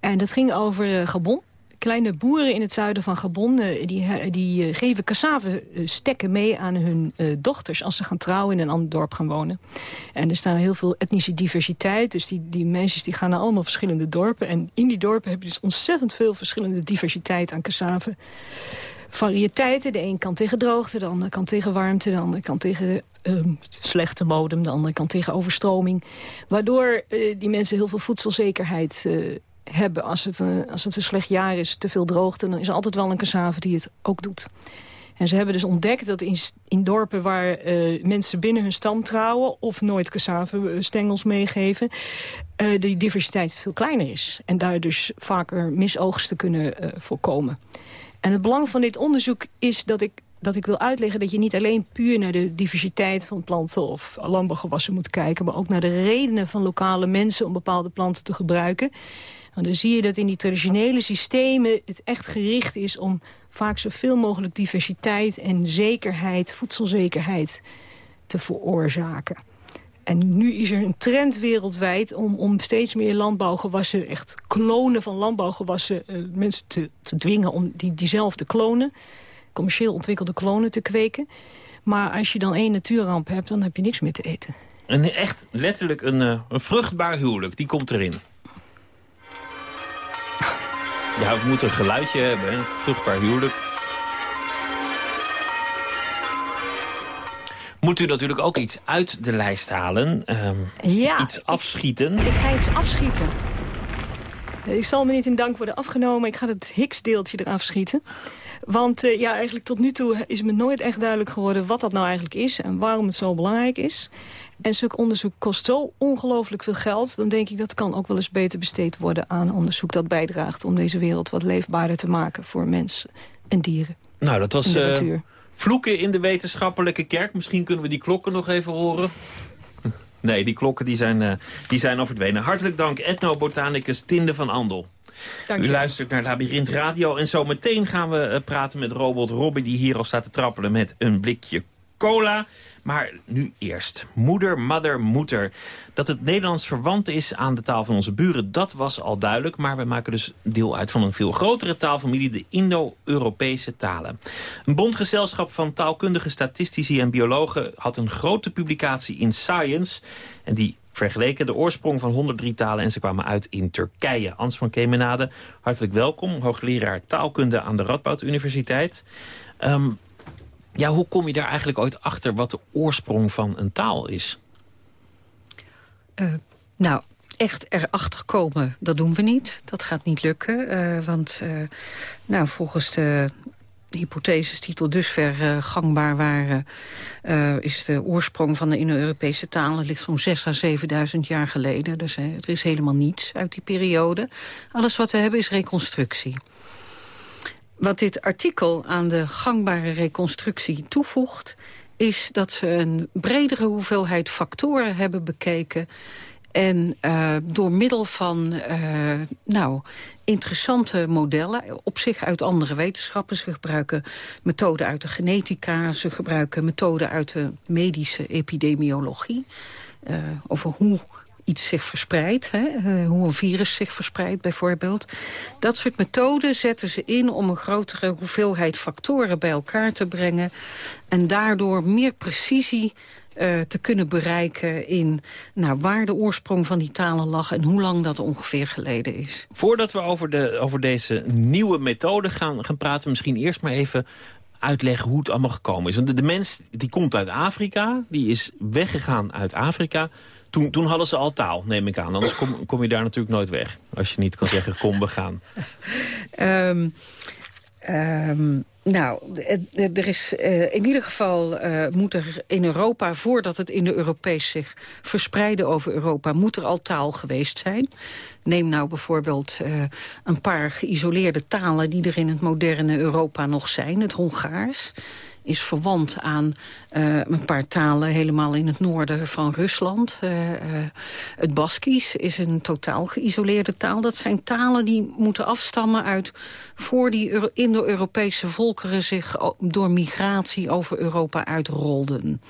En dat ging over eh, Gabon. Kleine boeren in het zuiden van Gabon eh, die, eh, die eh, geven cassave-stekken mee aan hun eh, dochters... als ze gaan trouwen in een ander dorp gaan wonen. En er staan heel veel etnische diversiteit. Dus die, die meisjes die gaan naar allemaal verschillende dorpen. En in die dorpen heb je dus ontzettend veel verschillende diversiteit aan cassave variëteiten. De een kan tegen droogte, de andere kan tegen warmte... de andere kan tegen ehm, slechte bodem, de andere kan tegen overstroming. Waardoor eh, die mensen heel veel voedselzekerheid eh, hebben. Als het, een, als het een slecht jaar is, te veel droogte... dan is er altijd wel een cassave die het ook doet. En ze hebben dus ontdekt dat in, in dorpen waar eh, mensen binnen hun stam trouwen... of nooit cassave-stengels meegeven, eh, de diversiteit veel kleiner is. En daar dus vaker misoogsten kunnen eh, voorkomen. En het belang van dit onderzoek is dat ik, dat ik wil uitleggen... dat je niet alleen puur naar de diversiteit van planten of landbouwgewassen moet kijken... maar ook naar de redenen van lokale mensen om bepaalde planten te gebruiken. Dan zie je dat in die traditionele systemen het echt gericht is... om vaak zoveel mogelijk diversiteit en zekerheid, voedselzekerheid te veroorzaken. En nu is er een trend wereldwijd om, om steeds meer landbouwgewassen... echt klonen van landbouwgewassen eh, mensen te, te dwingen om die, die zelf te klonen. Commercieel ontwikkelde klonen te kweken. Maar als je dan één natuurramp hebt, dan heb je niks meer te eten. Een echt letterlijk een, eh, een vruchtbaar huwelijk, die komt erin. Ja, we moeten een geluidje hebben, hè? vruchtbaar huwelijk. Moet u natuurlijk ook iets uit de lijst halen. ehm, Ja, iets afschieten. Ik ga iets afschieten. Ik zal me niet in dank worden afgenomen. Ik ga het Higgs-deeltje eraf schieten. Want eh, ja, eigenlijk tot nu toe is me nooit echt duidelijk geworden... wat dat nou eigenlijk is en waarom het zo belangrijk is. En zulk onderzoek kost zo ongelooflijk veel geld. Dan denk ik dat kan ook wel eens beter besteed worden aan onderzoek... dat bijdraagt om deze wereld wat leefbaarder te maken voor mensen en dieren. Nou, dat was eh, vloeken in de wetenschappelijke kerk. Misschien kunnen we die klokken nog even horen. Nee, die klokken die zijn, eh, die zijn al verdwenen. Hartelijk dank, etnobotanicus Tinde van Andel. Dank U luistert naar Labyrinth Radio. En zo meteen gaan we eh, praten met robot Robbie... die hier al staat te trappelen met een blikje cola. Maar nu eerst. Moeder, mother, moeder. Dat het Nederlands verwant is aan de taal van onze buren, dat was al duidelijk. Maar we maken dus deel uit van een veel grotere taalfamilie, de Indo-Europese talen. Een bondgezelschap van taalkundige statistici en biologen had een grote publicatie in Science. En die vergeleken de oorsprong van 103 talen en ze kwamen uit in Turkije. Ans van Kemenade, hartelijk welkom. Hoogleraar taalkunde aan de Radboud Universiteit. Ehm, ja, hoe kom je daar eigenlijk ooit achter wat de oorsprong van een taal is? Eh, nou, echt erachter komen, dat doen we niet. Dat gaat niet lukken, eh, want eh, nou, volgens de hypotheses die tot dusver uh, gangbaar waren... Uh, is de oorsprong van de Indo-Europese talen ligt zo'n 6 à 7000 jaar geleden. Dus uh, er is helemaal niets uit die periode. Alles wat we hebben is reconstructie. Wat dit artikel aan de gangbare reconstructie toevoegt... is dat ze een bredere hoeveelheid factoren hebben bekeken... En uh, door middel van uh, nou, interessante modellen, op zich uit andere wetenschappen. Ze gebruiken methoden uit de genetica, ze gebruiken methoden uit de medische epidemiologie. Uh, over hoe iets zich verspreidt, hè, hoe een virus zich verspreidt bijvoorbeeld. Dat soort methoden zetten ze in om een grotere hoeveelheid factoren bij elkaar te brengen... en daardoor meer precisie uh, te kunnen bereiken in nou, waar de oorsprong van die talen lag... en hoe lang dat ongeveer geleden is. Voordat we over, de, over deze nieuwe methode gaan, gaan praten... misschien eerst maar even uitleggen hoe het allemaal gekomen is. Want de, de mens die komt uit Afrika, die is weggegaan uit Afrika... Toen, toen, hadden ze al taal, neem ik aan. Anders kom, kom, je daar natuurlijk nooit weg. Als je niet kan zeggen, kom, we gaan. um, um, nou, er is uh, in ieder geval uh, moet er in Europa, voordat het in de Europees zich verspreiden over Europa, moet er al taal geweest zijn. Neem nou bijvoorbeeld uh, een paar geïsoleerde talen die er in het moderne Europa nog zijn. Het Hongaars is verwant aan uh, een paar talen helemaal in het noorden van Rusland. Uh, uh, het Baskisch is een totaal geïsoleerde taal. Dat zijn talen die moeten afstammen uit voor die Indo-Europese volkeren zich door migratie over Europa uitrolden.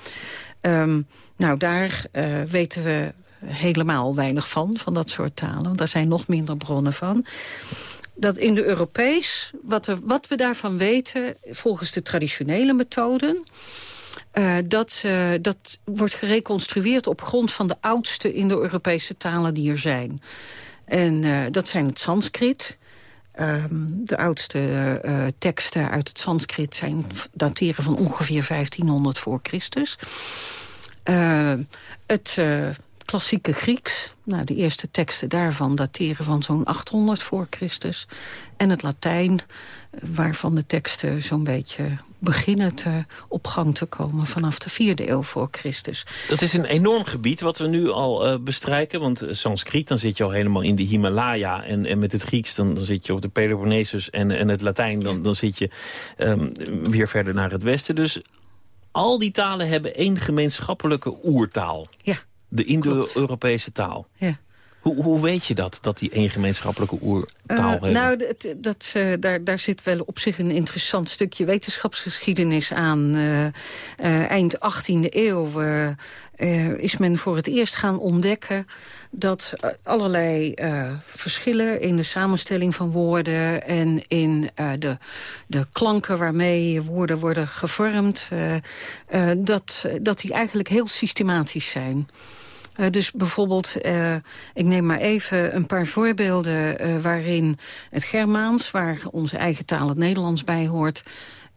Um, nou, daar weten we helemaal weinig van, van dat soort talen. Daar zijn nog minder bronnen van dat in de Europees, wat, er, wat we daarvan weten... volgens de traditionele methoden... Uh, dat, dat wordt gereconstrueerd op grond van de oudste Indo-Europese talen die er zijn. En uh, dat zijn het Sanskriet. Um, de oudste teksten uit het Sanskriet zijn dateren van ongeveer 1500 voor Christus. het klassieke Grieks. Nou, de eerste teksten daarvan dateren van zo'n 800 voor Christus. En het Latijn, waarvan de teksten zo'n beetje beginnen te, op gang te komen vanaf de vierde eeuw voor Christus. Dat is een enorm gebied wat we nu al uh, bestrijken. Want Sanskriet, dan zit je al helemaal in de Himalaya. En, en met het Grieks, dan, dan zit je op de Peloponnesus. En, en het Latijn, dan, dan zit je um, weer verder naar het westen. Dus al die talen hebben één gemeenschappelijke oertaal. Ja. De Indo-Europese taal. Ja. Hoe, hoe weet je dat, dat die één gemeenschappelijke oertaal uh, hebben? Nou, dat, dat, uh, daar, daar zit wel op zich een interessant stukje wetenschapsgeschiedenis aan. Uh, eind 18e eeuw is men voor het eerst gaan ontdekken... dat allerlei verschillen in de samenstelling van woorden... en in de, de klanken waarmee woorden worden gevormd... dat, dat die eigenlijk heel systematisch zijn... Uh, dus bijvoorbeeld, uh, ik neem maar even een paar voorbeelden... Uh, waarin het Germaans, waar onze eigen taal het Nederlands bij hoort...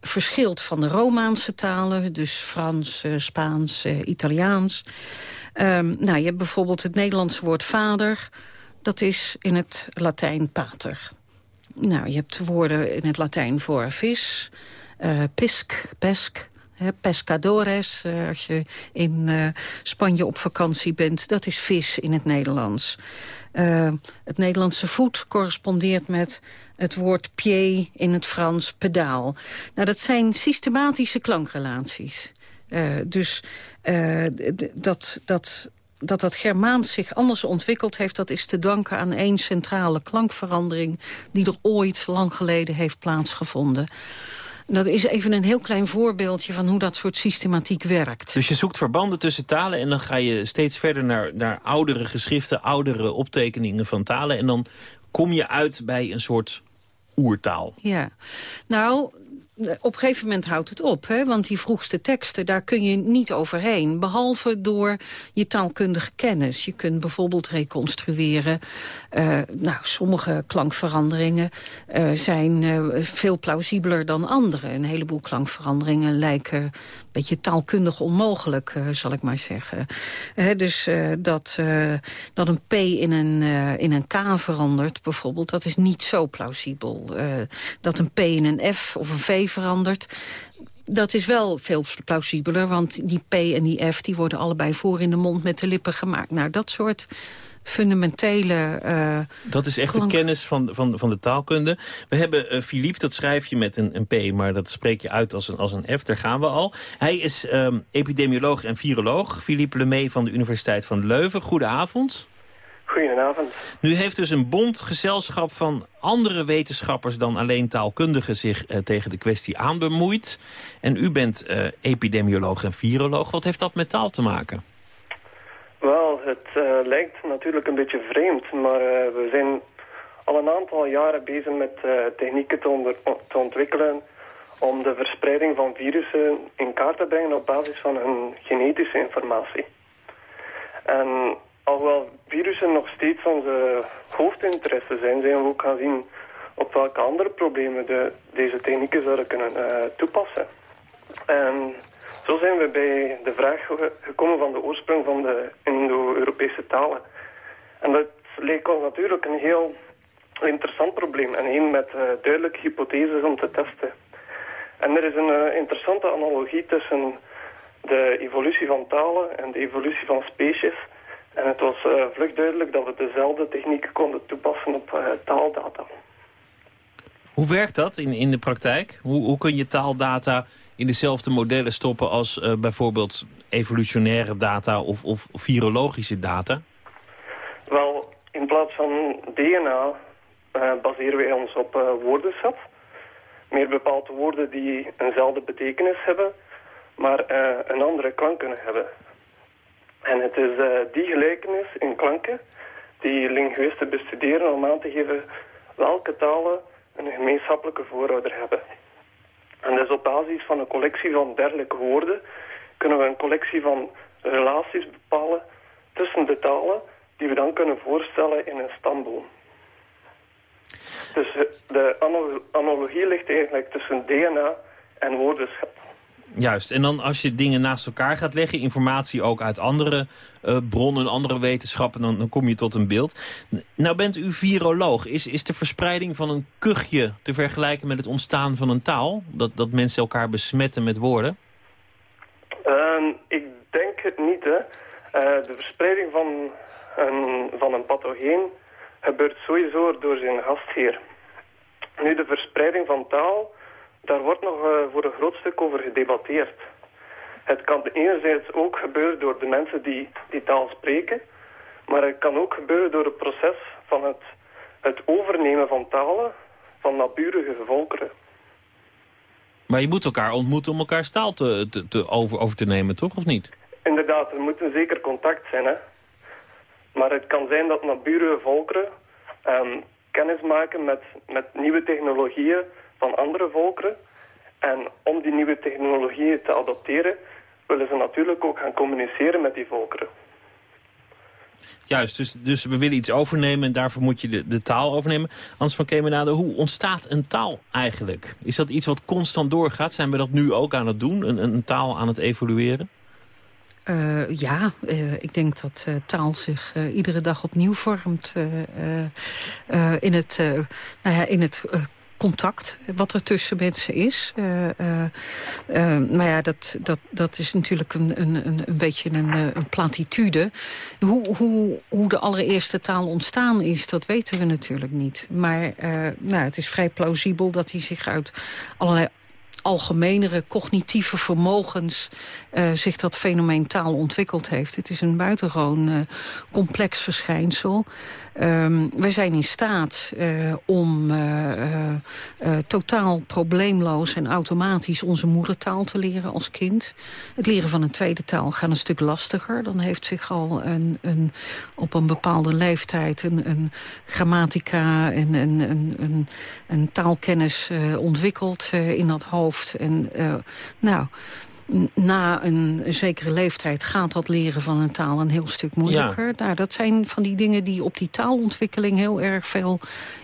verschilt van de Romaanse talen, dus Frans, Spaans, Italiaans. Um, nou, je hebt bijvoorbeeld het Nederlandse woord vader... dat is in het Latijn pater. Nou, je hebt woorden in het Latijn voor vis, pisk, pesk, pescadores, uh, als je in uh, Spanje op vakantie bent. Dat is vis in het Nederlands. Uh, het Nederlandse voet correspondeert met het woord pied in het Frans pedaal. Nou, dat zijn systematische klankrelaties. dus dat... dat dat dat Germaans zich anders ontwikkeld heeft... dat is te danken aan één centrale klankverandering... die er ooit lang geleden heeft plaatsgevonden. Dat is even een heel klein voorbeeldje van hoe dat soort systematiek werkt. Dus je zoekt verbanden tussen talen en dan ga je steeds verder naar, naar oudere geschriften, oudere optekeningen van talen. En dan kom je uit bij een soort oertaal. Ja, nou, op een gegeven moment houdt het op. Hè? Want die vroegste teksten, daar kun je niet overheen. Behalve door je taalkundige kennis. Je kunt bijvoorbeeld reconstrueren. Uh, nou, sommige klankveranderingen uh, zijn veel plausibeler dan andere. Een heleboel klankveranderingen lijken een beetje taalkundig onmogelijk, zal ik maar zeggen. dus dat, dat een P in een, in een K verandert, bijvoorbeeld, dat is niet zo plausibel. dat een P in een F of een V verandert. Dat is wel veel plausibeler, want die P en die F... die worden allebei voor in de mond met de lippen gemaakt. Nou, dat soort fundamentele... Uh, dat is echt de kennis van, van, van de taalkunde. We hebben uh, Philippe, dat schrijf je met een, een, P, maar dat spreek je uit als een, als een F. Daar gaan we al. Hij is um, epidemioloog en viroloog. Philippe Lemay van de Universiteit van Leuven. Goedenavond. Goedenavond. Nu heeft dus een bond gezelschap van andere wetenschappers dan alleen taalkundigen zich uh, tegen de kwestie aanbemoeid. En u bent uh, epidemioloog en viroloog. Wat heeft dat met taal te maken? Wel, het uh, lijkt natuurlijk een beetje vreemd, maar we zijn al een aantal jaren bezig met technieken te, te ontwikkelen om de verspreiding van virussen in kaart te brengen op basis van hun genetische informatie. En alhoewel virussen nog steeds onze hoofdinteresse zijn, zijn we ook gaan zien op welke andere problemen de, deze technieken zouden kunnen uh, toepassen. En zo zijn we bij de vraag gekomen van de oorsprong van de Indo-Europese talen. En dat leek ons natuurlijk een heel interessant probleem en een met uh, duidelijke hypotheses om te testen. En er is een uh, interessante analogie tussen de evolutie van talen en de evolutie van species... En het was uh, vlug duidelijk dat we dezelfde technieken konden toepassen op uh, taaldata. Hoe werkt dat in, in de praktijk? Hoe, hoe kun je taaldata in dezelfde modellen stoppen als uh, bijvoorbeeld evolutionaire data of, of virologische data? Wel, in plaats van DNA baseren wij ons op woordenschat. Meer bepaald woorden die eenzelfde betekenis hebben, maar een andere klank kunnen hebben. En het is uh, die gelijkenis in klanken die linguisten bestuderen om aan te geven welke talen een gemeenschappelijke voorouder hebben. En dus op basis van een collectie van dergelijke woorden kunnen we een collectie van relaties bepalen tussen de talen die we dan kunnen voorstellen in een stamboom. Dus de analogie ligt eigenlijk tussen DNA en woordenschat. Juist, en dan als je dingen naast elkaar gaat leggen... informatie ook uit andere uh, bronnen, andere wetenschappen... Dan, dan kom je tot een beeld. Nou bent u viroloog. Is, is de verspreiding van een kuchje te vergelijken met het ontstaan van een taal? Dat, dat mensen elkaar besmetten met woorden? Uh, ik denk het niet, hè. Uh, de verspreiding van een, van een pathogeen gebeurt sowieso door zijn gastheer. Nu, de verspreiding van taal daar wordt nog uh, voor een groot stuk over gedebatteerd. Het kan enerzijds ook gebeuren door de mensen die die taal spreken, maar het kan ook gebeuren door het proces van het, het overnemen van talen van naburige volkeren. Maar je moet elkaar ontmoeten om elkaar taal te, te, te over, over te nemen, toch? Of niet? Inderdaad, er moet een zeker contact zijn. Hè? Maar het kan zijn dat naburige volkeren um, kennis maken met, met nieuwe technologieën van andere volkeren. En om die nieuwe technologieën te adopteren, willen ze natuurlijk ook gaan communiceren met die volkeren. Juist, dus, dus we willen iets overnemen en daarvoor moet je de, de taal overnemen. Hans van Kemenade, hoe ontstaat een taal eigenlijk? Is dat iets wat constant doorgaat? Zijn we dat nu ook aan het doen, een, een taal aan het evolueren? Uh, ja, uh, ik denk dat uh, taal zich iedere dag opnieuw vormt in het, nou ja, in het contact wat er tussen mensen is. Uh, maar ja, dat, dat, dat is natuurlijk een, een, een beetje een, een platitude. Hoe, hoe, hoe de allereerste taal ontstaan is, dat weten we natuurlijk niet. Maar nou, het is vrij plausibel dat hij zich uit allerlei algemenere cognitieve vermogens uh, zich dat fenomeen taal ontwikkeld heeft. Het is een buitengewoon uh, complex verschijnsel. Um, wij zijn in staat uh, om totaal probleemloos en automatisch onze moedertaal te leren als kind. Het leren van een tweede taal gaat een stuk lastiger. Dan heeft zich al een, een, op een bepaalde leeftijd een, een grammatica en een, een, een, een taalkennis ontwikkeld in dat hoofd. En nou na een, zekere leeftijd gaat dat leren van een taal een heel stuk moeilijker. Ja. Nou, dat zijn van die dingen die op die taalontwikkeling heel erg veel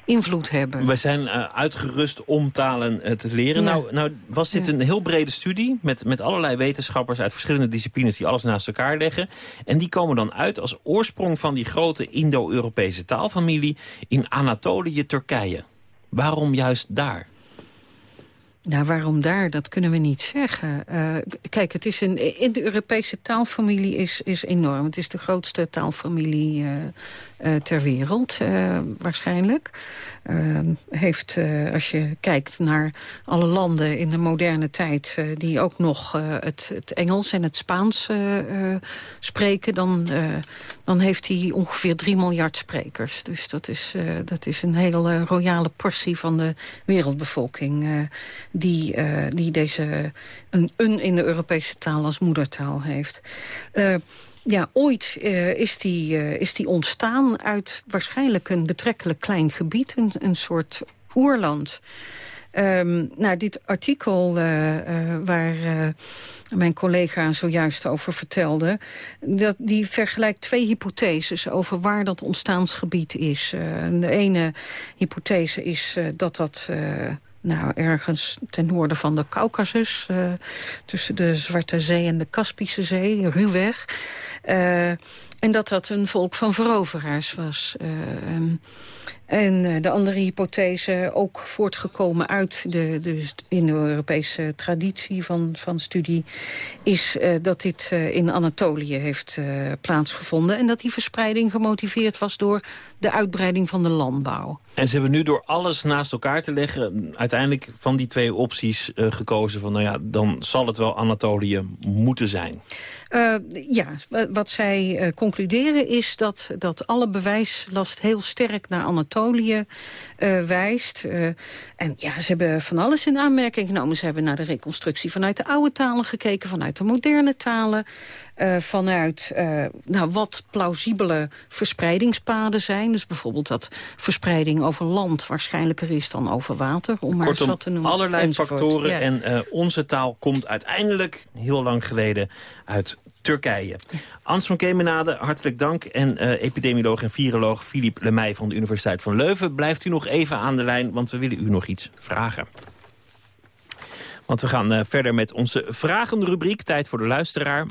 invloed hebben. Wij zijn uh, uitgerust om talen uh, te leren. Ja. Nou, nou was dit ja. een heel brede studie met, met allerlei wetenschappers uit verschillende disciplines die alles naast elkaar leggen. En die komen dan uit als oorsprong van die grote Indo-Europese taalfamilie in Anatolië, Turkije. Waarom juist daar? Nou, waarom daar? Dat kunnen we niet zeggen. Uh, kijk, het is een, in de Europese taalfamilie is, is enorm. Het is de grootste taalfamilie uh, ter wereld, waarschijnlijk. Ehm, heeft, als je kijkt naar alle landen in de moderne tijd... die ook nog het, het, Engels en het Spaans spreken... Dan, dan heeft hij ongeveer 3 miljard sprekers. Dus dat is, dat is een hele royale portie van de wereldbevolking die, die deze een, een in de Europese taal als moedertaal heeft. Ja, ooit uh, is, die, is die ontstaan uit waarschijnlijk een betrekkelijk klein gebied. Een, een soort oerland. Um, nou, dit artikel waar mijn collega zojuist over vertelde... Dat, die vergelijkt twee hypotheses over waar dat ontstaansgebied is. de ene hypothese is dat dat nou, ergens ten noorden van de Caucasus. Tussen de Zwarte Zee en de Kaspische Zee, ruwweg. Uh, en dat dat een volk van veroveraars was. Uh, um, en uh, de andere hypothese, ook voortgekomen uit de, dus in de Europese traditie van, van studie... is uh, dat dit uh, in Anatolië heeft plaatsgevonden. En dat die verspreiding gemotiveerd was door de uitbreiding van de landbouw. En ze hebben nu door alles naast elkaar te leggen... uiteindelijk van die twee opties gekozen van... nou ja, dan zal het wel Anatolië moeten zijn. Ja, wat zij concluderen is dat, dat alle bewijslast heel sterk naar Anatolië uh, wijst. en ja, ze hebben van alles in aanmerking genomen. Ze hebben naar de reconstructie vanuit de oude talen gekeken, vanuit de moderne talen. vanuit nou, wat plausibele verspreidingspaden zijn. Dus bijvoorbeeld dat verspreiding over land waarschijnlijker is dan over water. Om maar eens wat te noemen. allerlei enzovoort. factoren. Ja. En onze taal komt uiteindelijk, heel lang geleden, uit Turkije. Ans van Kemenade, hartelijk dank. En uh, epidemioloog en viroloog Philippe Lemay van de Universiteit van Leuven. Blijft u nog even aan de lijn, want we willen u nog iets vragen. Want we gaan uh, verder met onze vragenrubriek. Tijd voor de luisteraar.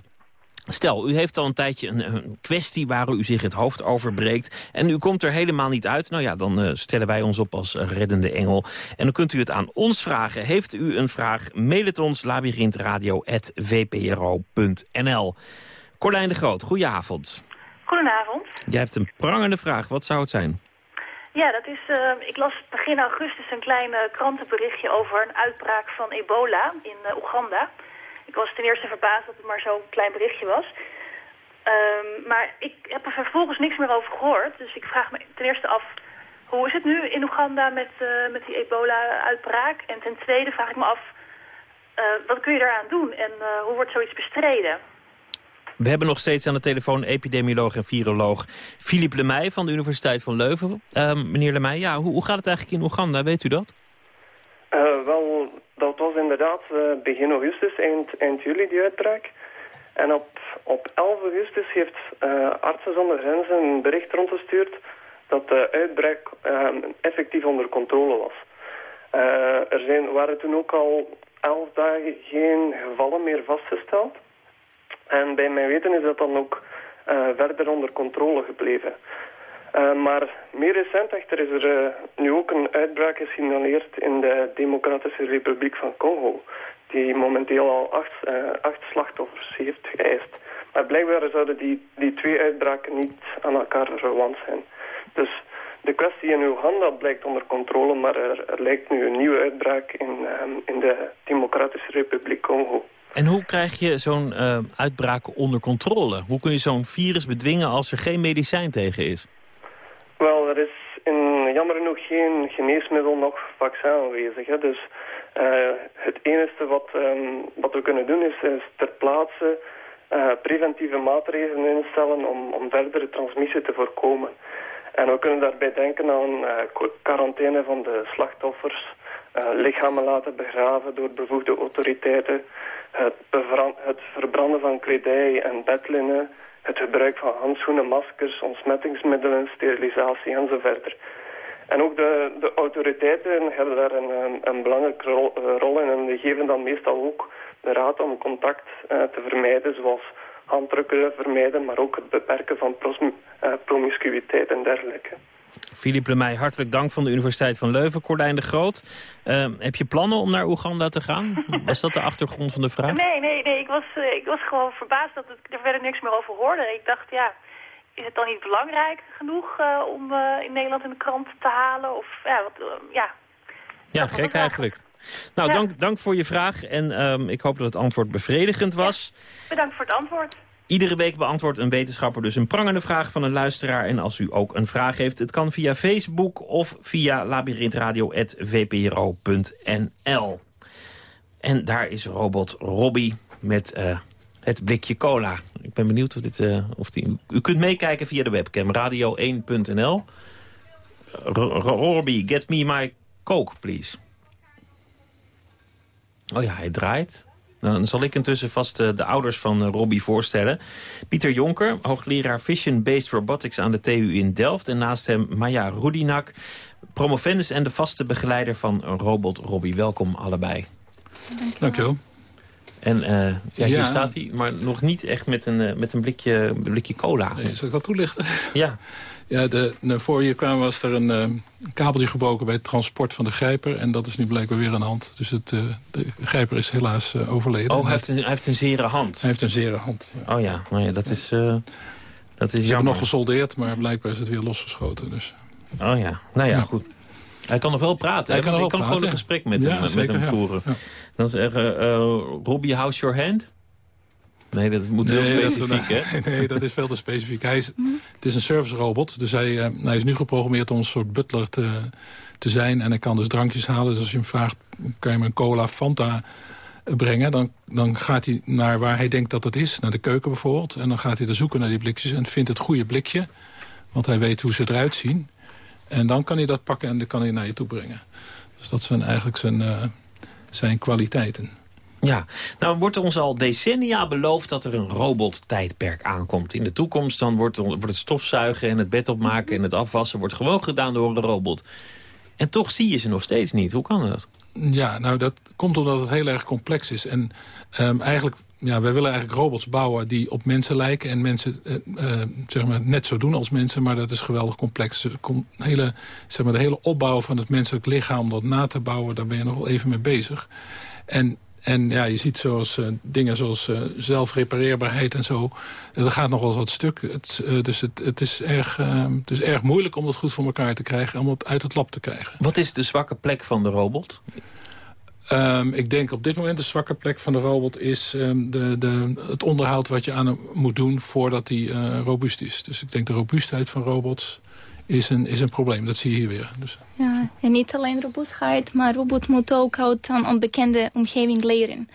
Stel, u heeft al een tijdje een, een, kwestie waar u zich het hoofd over breekt... en u komt er helemaal niet uit. Nou ja, dan uh, stellen wij ons op als reddende engel. En dan kunt u het aan ons vragen. Heeft u een vraag, mail het ons labyrinthradio.vpro.nl. Corlijn de Groot, goedenavond. Goedenavond. Jij hebt een prangende vraag. Wat zou het zijn? Ja, dat is, uh, ik las begin augustus een klein uh, krantenberichtje over een uitbraak van ebola in Oeganda... Ik was ten eerste verbaasd dat het maar zo'n klein berichtje was. Um, maar ik heb er vervolgens niks meer over gehoord. Dus ik vraag me ten eerste af, hoe is het nu in Oeganda met, uh, met die ebola-uitbraak? En ten tweede vraag ik me af, uh, wat kun je daaraan doen? En uh, hoe wordt zoiets bestreden? We hebben nog steeds aan de telefoon epidemioloog en viroloog Philippe Lemay van de Universiteit van Leuven. Uh, meneer Lemay, ja, hoe, hoe, gaat het eigenlijk in Oeganda? Weet u dat? Inderdaad uh, begin augustus, eind, eind juli die uitbraak. En op, op 11 augustus heeft uh, Artsen zonder Grenzen een bericht rondgestuurd dat de uitbraak uh, effectief onder controle was. er zijn, waren toen ook al 11 dagen geen gevallen meer vastgesteld. En bij mijn weten is dat dan ook verder onder controle gebleven. Uh, maar meer recent echter is er uh, nu ook een uitbraak gesignaleerd in de Democratische Republiek van Congo. Die momenteel al acht, uh, acht slachtoffers heeft geëist. Maar blijkbaar zouden die, die twee uitbraken niet aan elkaar verwant zijn. Dus de kwestie in Oeganda blijkt onder controle, maar er, lijkt nu een nieuwe uitbraak in, um, in de Democratische Republiek Congo. En hoe krijg je zo'n uitbraak onder controle? Hoe kun je zo'n virus bedwingen als er geen medicijn tegen is? Wel, er is in, jammer genoeg geen geneesmiddel nog vaccin aanwezig. Hè. Dus uh, het enige wat, um, wat we kunnen doen is, ter plaatse uh, preventieve maatregelen instellen om, om verdere transmissie te voorkomen. En we kunnen daarbij denken aan uh, quarantaine van de slachtoffers, lichamen laten begraven door bevoegde autoriteiten, het, het verbranden van kledij en bedlinnen, het gebruik van handschoenen, maskers, ontsmettingsmiddelen, sterilisatie enzovoort. En ook de, de autoriteiten hebben daar een, een, belangrijke rol, uh, rol, in en die geven dan meestal ook de raad om contact uh, te vermijden, zoals handdrukken vermijden, maar ook het beperken van uh, promiscuïteit en dergelijke. Philippe Lemay, hartelijk dank van de Universiteit van Leuven. Cordijn de Groot, uh, heb je plannen om naar Oeganda te gaan? Was dat de achtergrond van de vraag? Nee, nee, nee. Ik was, uh, ik was gewoon verbaasd dat ik er verder niks meer over hoorde. Ik dacht, ja, is het dan niet belangrijk genoeg uh, om in Nederland in de krant te halen? Of, ja, wat, ja. Ja, gek eigenlijk. Nou, ja. dank, dank voor je vraag en um, ik hoop dat het antwoord bevredigend was. Ja, bedankt voor het antwoord. Iedere week beantwoordt een wetenschapper dus een prangende vraag van een luisteraar. En als u ook een vraag heeft, het kan via Facebook of via labyrinthradio.vpro.nl. En daar is robot Robbie met uh, het blikje cola. Ik ben benieuwd of dit... Uh, of die, u kunt meekijken via de webcam radio1.nl. Robbie, get me my coke, please. Oh ja, hij draait. Nou, dan zal ik intussen vast uh, de ouders van uh, Robbie voorstellen. Pieter Jonker, hoogleraar Vision-Based Robotics aan de TU in Delft. En naast hem Maya Rudinak, promovendus en de vaste begeleider van Robot Robbie. Welkom allebei. Dankjewel. Dankjewel. En uh, ja, hier staat hij, maar nog niet echt met een, met een blikje, blikje cola. Nee, zal ik dat toelichten? Ja. Ja, de, de, voor je kwam was er een, uh, kabeltje gebroken bij het transport van de grijper. En dat is nu blijkbaar weer aan de hand. Dus het, uh, de grijper is helaas uh, overleden. Oh, hij heeft, een, hij heeft een zere hand? Hij heeft een zere hand, ja. Oh ja, nou ja dat is, dat is Ze nog gesoldeerd, maar blijkbaar is het weer losgeschoten. Dus. Oh ja, nou ja, ja. goed. Hij kan nog wel praten. Hij kan, ik kan praten, gewoon een gesprek met hem, met zeker, hem voeren. Dan zeggen, Robbie, how's your hand? Nee, dat moet heel nee, specifiek, dat, hè? Nee, dat is veel te specifiek. Hij is, het is een service robot, dus hij, uh, hij is nu geprogrammeerd om een soort butler te, te zijn. En hij kan dus drankjes halen. Dus als je hem vraagt, kan je me een cola, Fanta brengen... Dan, dan gaat hij naar waar hij denkt dat het is, naar de keuken bijvoorbeeld. En dan gaat hij er zoeken naar die blikjes en vindt het goede blikje. Want hij weet hoe ze eruit zien. En dan kan hij dat pakken en dan kan hij naar je toe brengen. Dus dat zijn eigenlijk zijn, uh, zijn kwaliteiten. Ja, nou wordt ons al decennia beloofd dat er een robottijdperk aankomt. In de toekomst dan wordt, wordt het stofzuigen en het bed opmaken en het afwassen... wordt gewoon gedaan door een robot. En toch zie je ze nog steeds niet. Hoe kan dat? Ja, nou dat komt omdat het heel erg complex is. En um, eigenlijk, ja, wij willen eigenlijk robots bouwen die op mensen lijken... en mensen uh, uh, zeg maar net zo doen als mensen, maar dat is geweldig complex. Hele, zeg maar, de hele opbouw van het menselijk lichaam, dat na te bouwen... daar ben je nog wel even mee bezig. En en ja, je ziet zoals, uh, dingen zoals uh, zelfrepareerbaarheid en zo. Dat gaat nog wel eens wat stuk. Het, uh, dus het, het, is erg, het is erg moeilijk om dat goed voor elkaar te krijgen. Om het uit het lab te krijgen. Wat is de zwakke plek van de robot? Um, ik denk op dit moment de zwakke plek van de robot is um, de, de, het onderhoud wat je aan hem moet doen voordat hij robuust is. Dus ik denk de robuustheid van robots is een, is een probleem. Dat zie je hier weer. Dus. Ja, en niet alleen robuustheid, maar robot moet ook uit een onbekende omgeving leren.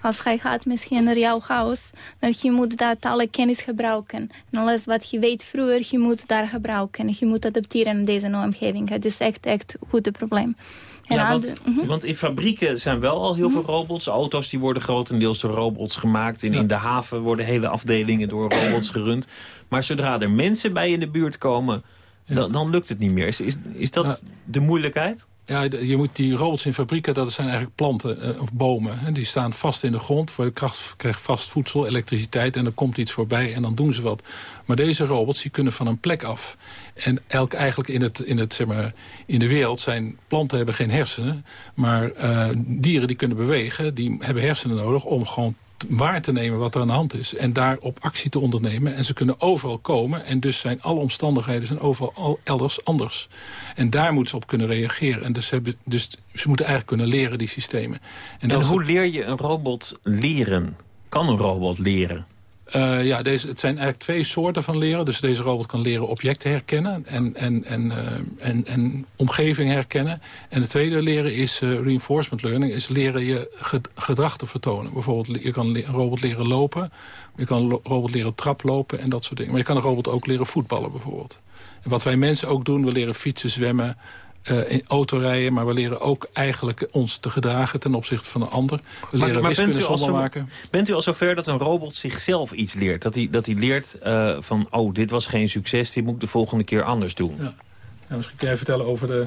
Als hij gaat misschien naar jouw huis, dan je moet dat alle kennis gebruiken. En alles wat je weet vroeger, je moet daar gebruiken. Je moet adapteren in deze nieuwe omgeving. Het is echt, echt een goed probleem. Ja, want, uh -huh. want, in fabrieken zijn wel al heel veel robots. Auto's die worden grotendeels door robots gemaakt. En ja. in de haven worden hele afdelingen door robots gerund. Maar zodra er mensen bij in de buurt komen... Dan, dan, lukt het niet meer. Is, is, is dat ja. de moeilijkheid? Ja, je moet die robots in fabrieken, dat zijn eigenlijk planten uh, of bomen. Hè, die staan vast in de grond, voor de kracht krijgt vast voedsel, elektriciteit... en er komt iets voorbij en dan doen ze wat. Maar deze robots die kunnen van een plek af. En elk, eigenlijk in, het, in, het, zeg maar, in de wereld zijn planten hebben geen hersenen... maar uh, dieren die kunnen bewegen, die hebben hersenen nodig... om gewoon waar te nemen wat er aan de hand is. En daarop actie te ondernemen. En ze kunnen overal komen. En dus zijn alle omstandigheden zijn overal elders anders. En daar moeten ze op kunnen reageren. En dus, hebben, dus ze moeten eigenlijk kunnen leren, die systemen. En, en hoe leer je een robot leren? Kan een robot leren? Uh, ja, deze, het zijn eigenlijk twee soorten van leren. Dus deze robot kan leren objecten herkennen en, en, en, uh, en, en omgeving herkennen. En het tweede leren is uh, reinforcement learning, is leren je gedrag te vertonen. Bijvoorbeeld, je kan een robot leren lopen, je kan een robot leren traplopen en dat soort dingen. Maar je kan een robot ook leren voetballen bijvoorbeeld. En wat wij mensen ook doen, we leren fietsen, zwemmen, uh, in autorijden, maar we leren ook eigenlijk ons te gedragen ten opzichte van een ander. We maar, leren maar wiskunde bent u, al zonder zo, maken. bent u al zover dat een robot zichzelf iets leert? Dat hij, dat hij leert uh, van, oh, dit was geen succes, dit moet ik de volgende keer anders doen? Ja. Ja, misschien kun jij vertellen over de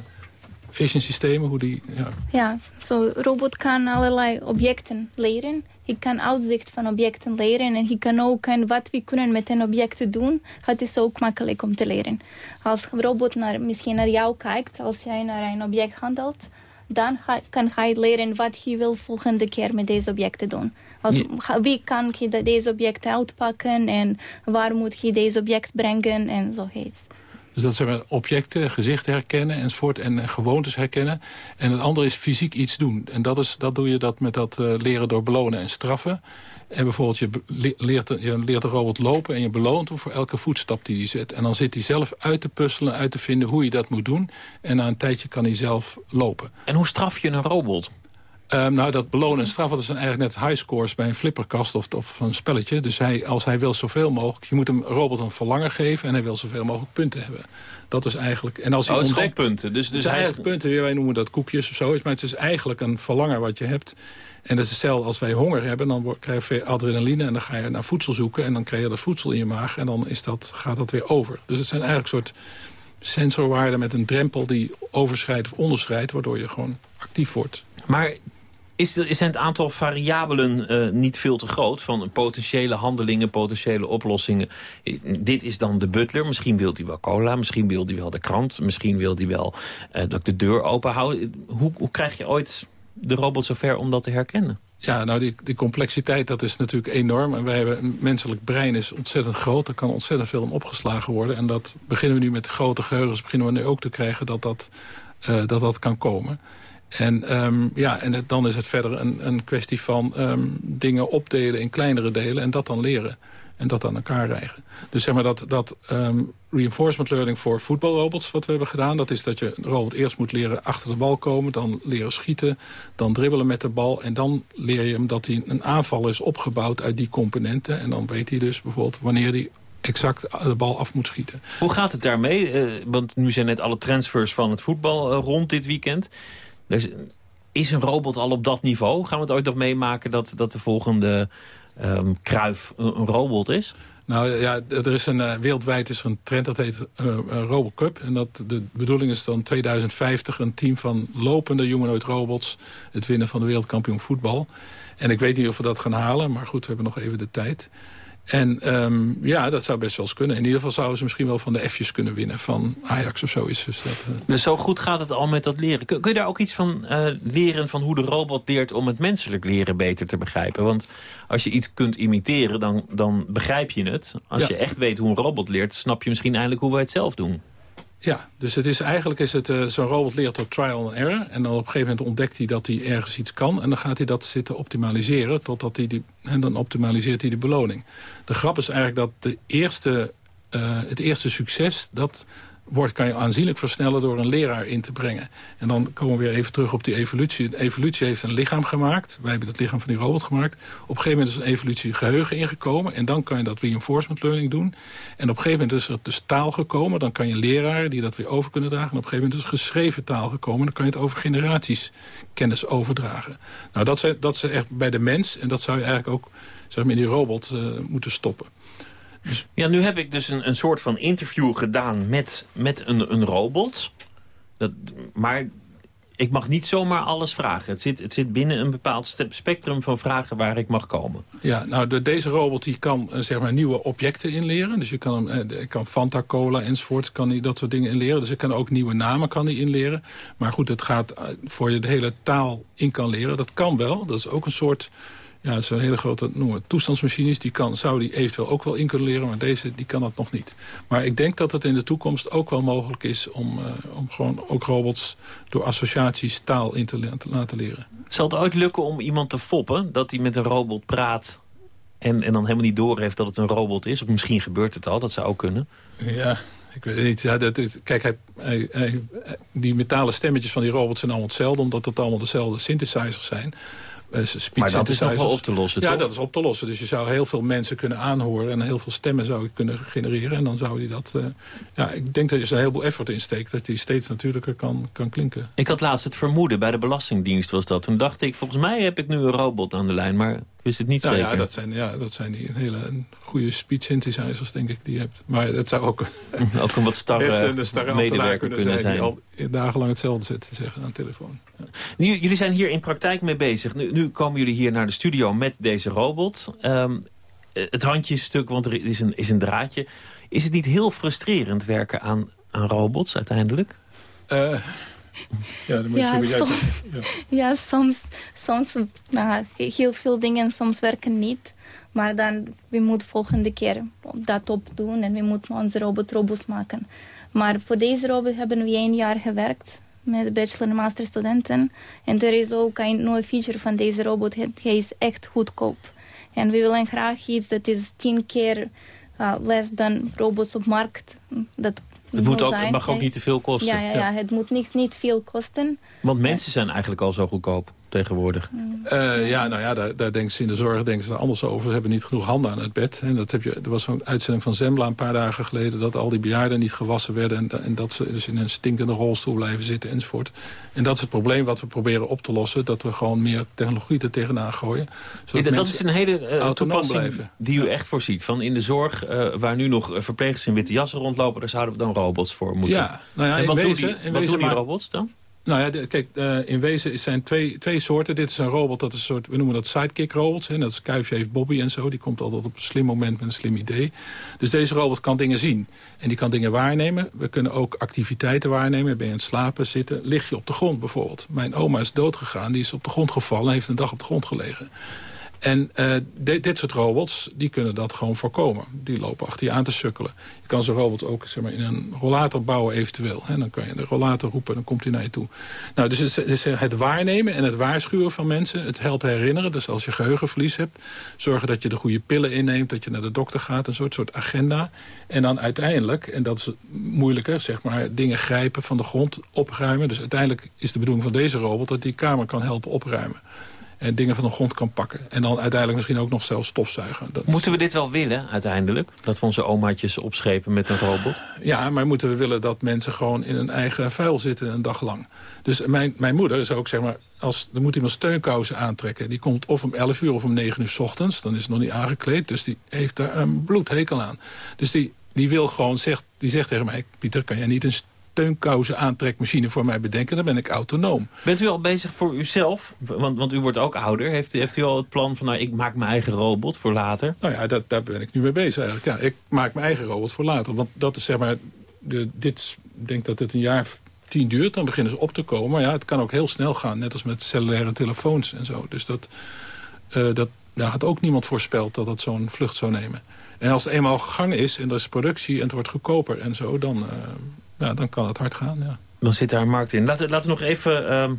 vision systemen, hoe die... Ja. Ja, zo'n robot kan allerlei objecten leren. Hij kan uitzicht van objecten leren en hij kan ook en wat we kunnen met een object doen, het is ook makkelijk om te leren. Als een robot naar, misschien naar jou kijkt, als jij naar een object handelt, dan kan hij leren wat hij wil volgende keer met deze objecten doen. Als, Wie kan hij de- deze object uitpakken en waar moet hij deze object brengen en zo iets. Dus dat zijn objecten, gezichten herkennen enzovoort en eh, gewoontes herkennen. En het andere is fysiek iets doen. En dat, is, dat doe je dat met dat eh, leren door belonen en straffen. En bijvoorbeeld je, leert, je leert de robot lopen en je beloont hem voor elke voetstap die hij zet. En dan zit hij zelf uit te puzzelen, uit te vinden hoe je dat moet doen. En na een tijdje kan hij zelf lopen. En hoe straf je een robot? Ehm, nou, dat belonen en straffen, dat zijn eigenlijk net high scores bij een flipperkast of, of een spelletje. Dus hij, als hij wil zoveel mogelijk, je moet hem een robot een verlangen geven en hij wil zoveel mogelijk punten hebben. Dat is eigenlijk... En als hij Oh, is ontdekt, punten. Dus- dus het zijn hij eigenlijk punten, wij noemen dat koekjes of zoiets, maar het is eigenlijk een verlangen wat je hebt. En dat is hetzelfde als wij honger hebben, dan krijg je adrenaline en dan ga je naar voedsel zoeken en dan krijg je dat voedsel in je maag en dan is dat, gaat dat weer over. Dus het zijn eigenlijk soort sensorwaarden met een drempel die overschrijdt of onderschrijdt, waardoor je gewoon actief wordt. Maar is, is het aantal variabelen eh, niet veel te groot? Van potentiële handelingen, potentiële oplossingen. Eh, Dit is dan de butler. Misschien wil hij wel cola, misschien wil hij wel de krant. Misschien wil hij wel eh, dat ik de deur open hou. Hoe, hoe krijg je ooit de robot zover om dat te herkennen? Ja, nou die, complexiteit dat is natuurlijk enorm. En wij hebben, een menselijk brein is ontzettend groot. Er kan ontzettend veel in opgeslagen worden. En dat beginnen we nu met de grote geheugens... beginnen we nu ook te krijgen dat dat, dat, dat kan komen. En, ehm, ja, en dan is het verder een, een kwestie van ehm, dingen opdelen in kleinere delen... en dat dan leren. En dat aan elkaar rijgen. Dus zeg maar dat, dat ehm, reinforcement learning voor voetbalrobots wat we hebben gedaan... dat is dat je een robot eerst moet leren achter de bal komen... dan leren schieten, dan dribbelen met de bal... en dan leer je hem dat hij een aanval is opgebouwd uit die componenten. En dan weet hij dus bijvoorbeeld wanneer hij exact de bal af moet schieten. Hoe gaat het daarmee? Eh, want nu zijn net alle transfers van het voetbal eh, rond dit weekend. Dus, is een robot al op dat niveau? Gaan we het ooit nog meemaken dat, dat de volgende ehm Kruif een, robot is? Nou ja, er is een, eh, wereldwijd is er een trend dat heet eh, RoboCup. En dat de bedoeling is dan 2050 een team van lopende humanoid robots... het winnen van de wereldkampioen voetbal. En ik weet niet of we dat gaan halen, maar goed, we hebben nog even de tijd. En ehm, ja, dat zou best wel eens kunnen. In ieder geval zouden ze misschien wel van de F'jes kunnen winnen van Ajax of zoiets. Dus dat, eh, Dus zo goed gaat het al met dat leren. Kun, kun je daar ook iets van eh, leren van hoe de robot leert om het menselijk leren beter te begrijpen? Want als je iets kunt imiteren, dan, dan begrijp je het. Als Ja. je echt weet hoe een robot leert, snap je misschien eindelijk hoe wij het zelf doen. Ja, dus het is, eigenlijk is het, eh, zo'n robot leert door trial and error. En dan op een gegeven moment ontdekt hij dat hij ergens iets kan. En dan gaat hij dat zitten optimaliseren. Totdat hij die, en dan optimaliseert hij de beloning. De grap is eigenlijk dat de eerste, eh, het eerste succes... dat wordt, kan je aanzienlijk versnellen door een leraar in te brengen. En dan komen we weer even terug op die evolutie. De evolutie heeft een lichaam gemaakt. Wij hebben het lichaam van die robot gemaakt. Op een gegeven moment is een evolutie geheugen ingekomen. En dan kan je dat reinforcement learning doen. En op een gegeven moment is er dus taal gekomen. Dan kan je leraren die dat weer over kunnen dragen. En op een gegeven moment is er geschreven taal gekomen. Dan kan je het over generaties kennis overdragen. Nou, dat is, dat echt bij de mens. En dat zou je eigenlijk ook zeg maar, in die robot eh, moeten stoppen. Ja, nu heb ik dus een, een soort van interview gedaan met, met een, een robot. Dat, maar ik mag niet zomaar alles vragen. Het zit, het zit binnen een bepaald spectrum van vragen waar ik mag komen. Ja, nou de, deze robot die kan eh, zeg maar nieuwe objecten inleren. Dus je kan hem, eh, kan Fanta, Cola enzovoort, kan hij dat soort dingen inleren. Dus ik kan ook nieuwe namen kan hij inleren. Maar goed, het gaat eh, voor je de hele taal in kan leren. Dat kan wel. Dat is ook een soort, ja, het zijn hele grote noemen toestandsmachines. Die kan, zou die eventueel ook wel in kunnen leren, maar deze die kan dat nog niet. Maar ik denk dat het in de toekomst ook wel mogelijk is om, eh, om gewoon ook robots door associaties taal in te, laten leren. Zal het ooit lukken om iemand te foppen? Dat hij met een robot praat en, en dan helemaal niet doorheeft dat het een robot is? Of misschien gebeurt het al, dat zou ook kunnen. Ja, ik weet het niet. Ja, dat is, kijk, hij, hij, hij- die metalen stemmetjes van die robots zijn allemaal hetzelfde... omdat het allemaal dezelfde synthesizers zijn. Eh, Maar dat is nog wel op te lossen, Ja, toch? dat is op te lossen. Dus je zou heel veel mensen kunnen aanhoren... en heel veel stemmen zou je kunnen genereren. En dan zou die dat... eh, ja, ik denk dat je er een heleboel effort in steekt... dat die steeds natuurlijker kan, kan klinken. Ik had laatst het vermoeden, bij de Belastingdienst was dat. Toen dacht ik, volgens mij heb ik nu een robot aan de lijn. Maar het niet Nou zeker? ja, dat zijn, ja, dat zijn die hele goede speech synthesizers, denk ik, die je hebt. Maar het zou ook, ook een wat starre starre medewerker kunnen zijn. die al dagenlang hetzelfde zit te zeggen aan de telefoon. Nu, jullie zijn hier in praktijk mee bezig. Nu, nu komen jullie hier naar de studio met deze robot. Ehm, eh, het handje is stuk, want er is een, is een draadje. Is het niet heel frustrerend werken aan, aan robots uiteindelijk? Eh, ja, dan moet Ja, soms. Ja. ja, soms, soms nou, heel veel dingen soms werken niet. Maar dan, we moeten volgende keer dat opdoen en we moeten onze robot robuust maken. Maar voor deze robot hebben we één jaar gewerkt met bachelor- en masterstudenten. En er is ook een nieuwe feature van deze robot. Hij is echt goedkoop. En we willen graag iets dat is tien keer uh, less dan robots op markt. Dat Het moet ook, het mag ook niet te veel kosten. Ja, ja, ja, het moet niet, niet veel kosten. Want mensen zijn eigenlijk al zo goedkoop tegenwoordig. Eh, ja, nou ja, daar, daar denken ze in de zorg denken ze er anders over. Ze hebben niet genoeg handen aan het bed. En dat heb je, er was zo'n uitzending van Zembla een paar dagen geleden... dat al die bejaarden niet gewassen werden... en, en dat ze dus in een stinkende rolstoel blijven zitten enzovoort. En dat is het probleem wat we proberen op te lossen. Dat we gewoon meer technologie er tegenaan gooien. Ja, dat mensen is een hele autonoom toepassing blijven. die u echt voorziet. Van in de zorg, eh, waar nu nog verplegers in witte jassen rondlopen... daar zouden we dan robots voor moeten. Ja, nou ja, en in wat doen die, wat wezen doen die robots dan? Nou ja, kijk, eh, in wezen zijn twee, twee soorten. Dit is een robot, dat is een soort, we noemen dat sidekick robots. Hè. Dat is Kuifje heeft Bobby en zo. Die komt altijd op een slim moment met een slim idee. Dus deze robot kan dingen zien. En die kan dingen waarnemen. We kunnen ook activiteiten waarnemen. Ben je aan het slapen, zitten, lig je op de grond bijvoorbeeld. Mijn oma is doodgegaan, die is op de grond gevallen... en heeft een dag op de grond gelegen. En eh, dit, soort robots, die kunnen dat gewoon voorkomen. Die lopen achter je aan te sukkelen. Je kan zo'n robot ook zeg maar, in een rollator bouwen eventueel. En dan kan je de rollator roepen en dan komt hij naar je toe. Nou, dus het, is het waarnemen en het waarschuwen van mensen. Het helpen herinneren. Dus als je geheugenverlies hebt. Zorgen dat je de goede pillen inneemt. Dat je naar de dokter gaat. Een soort, soort agenda. En dan uiteindelijk, en dat is moeilijker, zeg maar, dingen grijpen van de grond, opruimen. Dus uiteindelijk is de bedoeling van deze robot dat die kamer kan helpen opruimen. En dingen van de grond kan pakken. En dan uiteindelijk misschien ook nog zelfs stofzuigen. Dat Moeten we dit wel willen uiteindelijk? Dat we onze omaatjes opschepen met een robot? Ja, maar moeten we willen dat mensen gewoon in hun eigen vuil zitten een dag lang. Dus mijn, mijn moeder is ook, zeg maar, als, er moet iemand steunkousen aantrekken. Die komt of om 11 uur of om 9 uur s ochtends. Dan is het nog niet aangekleed, dus die heeft daar een bloedhekel aan. Dus die, die wil gewoon, zegt, die zegt tegen mij... Pieter, kan jij niet een steunkousen aantrekmachine voor mij bedenken? Dan ben ik autonoom. Bent u al bezig voor uzelf? Want, want u wordt ook ouder. Heeft, heeft u al het plan van, nou, ik maak mijn eigen robot voor later? Nou ja, dat, daar ben ik nu mee bezig eigenlijk. Ja, ik maak mijn eigen robot voor later. Want dat is zeg maar, de, dit, ik denk dat het een jaar tien duurt. Dan beginnen ze op te komen. Maar ja, het kan ook heel snel gaan. Net als met cellulaire telefoons en zo. Dus dat, eh, dat daar had ook niemand voorspeld dat het zo'n vlucht zou nemen. En als het eenmaal gegangen is en er is productie en het wordt goedkoper en zo... dan, eh, ja, dan kan het hard gaan, ja. Dan zit daar een markt in. Laten, laten we nog even ehm,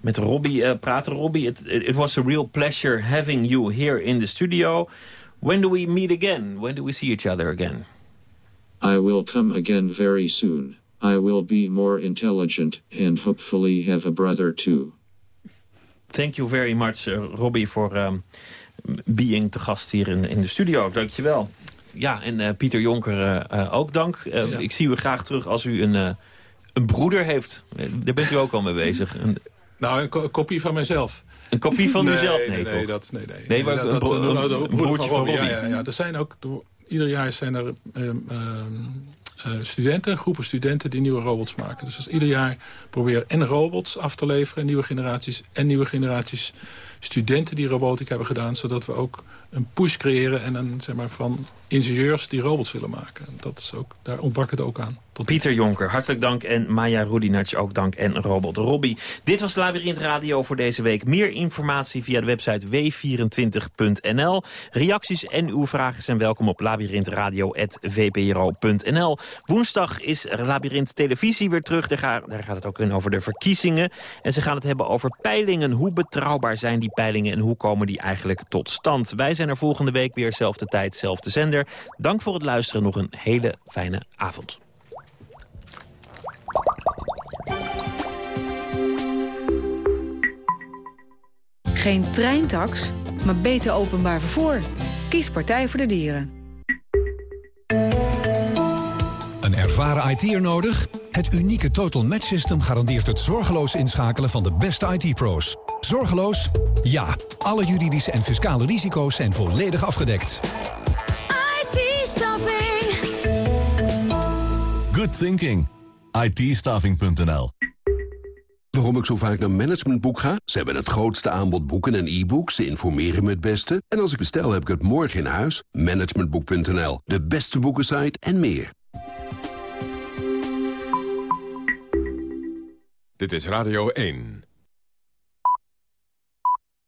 met Robbie eh, praten. Robbie, it, it was a real pleasure having you here in the studio. When do we meet again? When do we see each other again? I will come again very soon. I will be more intelligent and hopefully have a brother too. Thank you very much, eh, Robbie, voor ehm, being te gast hier in, in de studio. Dankjewel. Ja, en eh, Pieter Jonker eh, eh, ook dank. Ik zie u graag terug als u een, een broeder heeft. Daar bent u ook al mee bezig. Een, Nou, een, ko- een kopie van mezelf. een kopie van nee, uzelf? Nee, nee, nee, toch? dat, nee, nee. Nee, maar dat, een bro- een broer broertje van Ja, Robbie. ja, ja, er zijn ook, ieder jaar zijn er ehm, ehm, eh, studenten, groepen studenten die nieuwe robots maken. Dus als ieder jaar proberen en robots af te leveren, nieuwe generaties, en nieuwe generaties studenten die robotica hebben gedaan, zodat we ook een push creëren en een, zeg maar, van ingenieurs die robots willen maken. Dat is ook, daar ontbrak het ook aan. Pieter Jonker, hartelijk dank. En Maya Rudinac ook dank. En Robot Robbie. Dit was Labyrinth Radio voor deze week. Meer informatie via de website w24.nl. Reacties en uw vragen zijn welkom op labyrinthradio.vpro.nl. Woensdag is Labyrinth Televisie weer terug. Daar gaat het ook in over de verkiezingen. En ze gaan het hebben over peilingen. Hoe betrouwbaar zijn die peilingen en hoe komen die eigenlijk tot stand? Wij zijn er volgende week weer, zelfde tijd, zelfde zender. Dank voor het luisteren. Nog een hele fijne avond. Geen treintax, maar beter openbaar vervoer. Kies Partij voor de Dieren. Een ervaren IT'er nodig? Het unieke Total Match System garandeert het zorgeloos inschakelen van de beste IT-pro's. Zorgeloos? Ja. Alle juridische en fiscale risico's zijn volledig afgedekt. IT-staffing. Good thinking. it Waarom ik zo vaak naar Managementboek ga? Ze hebben het grootste aanbod boeken en e-books. Ze informeren me het beste. En als ik bestel, heb ik het morgen in huis. Managementboek.nl, de beste boekensite en meer. Dit is Radio 1.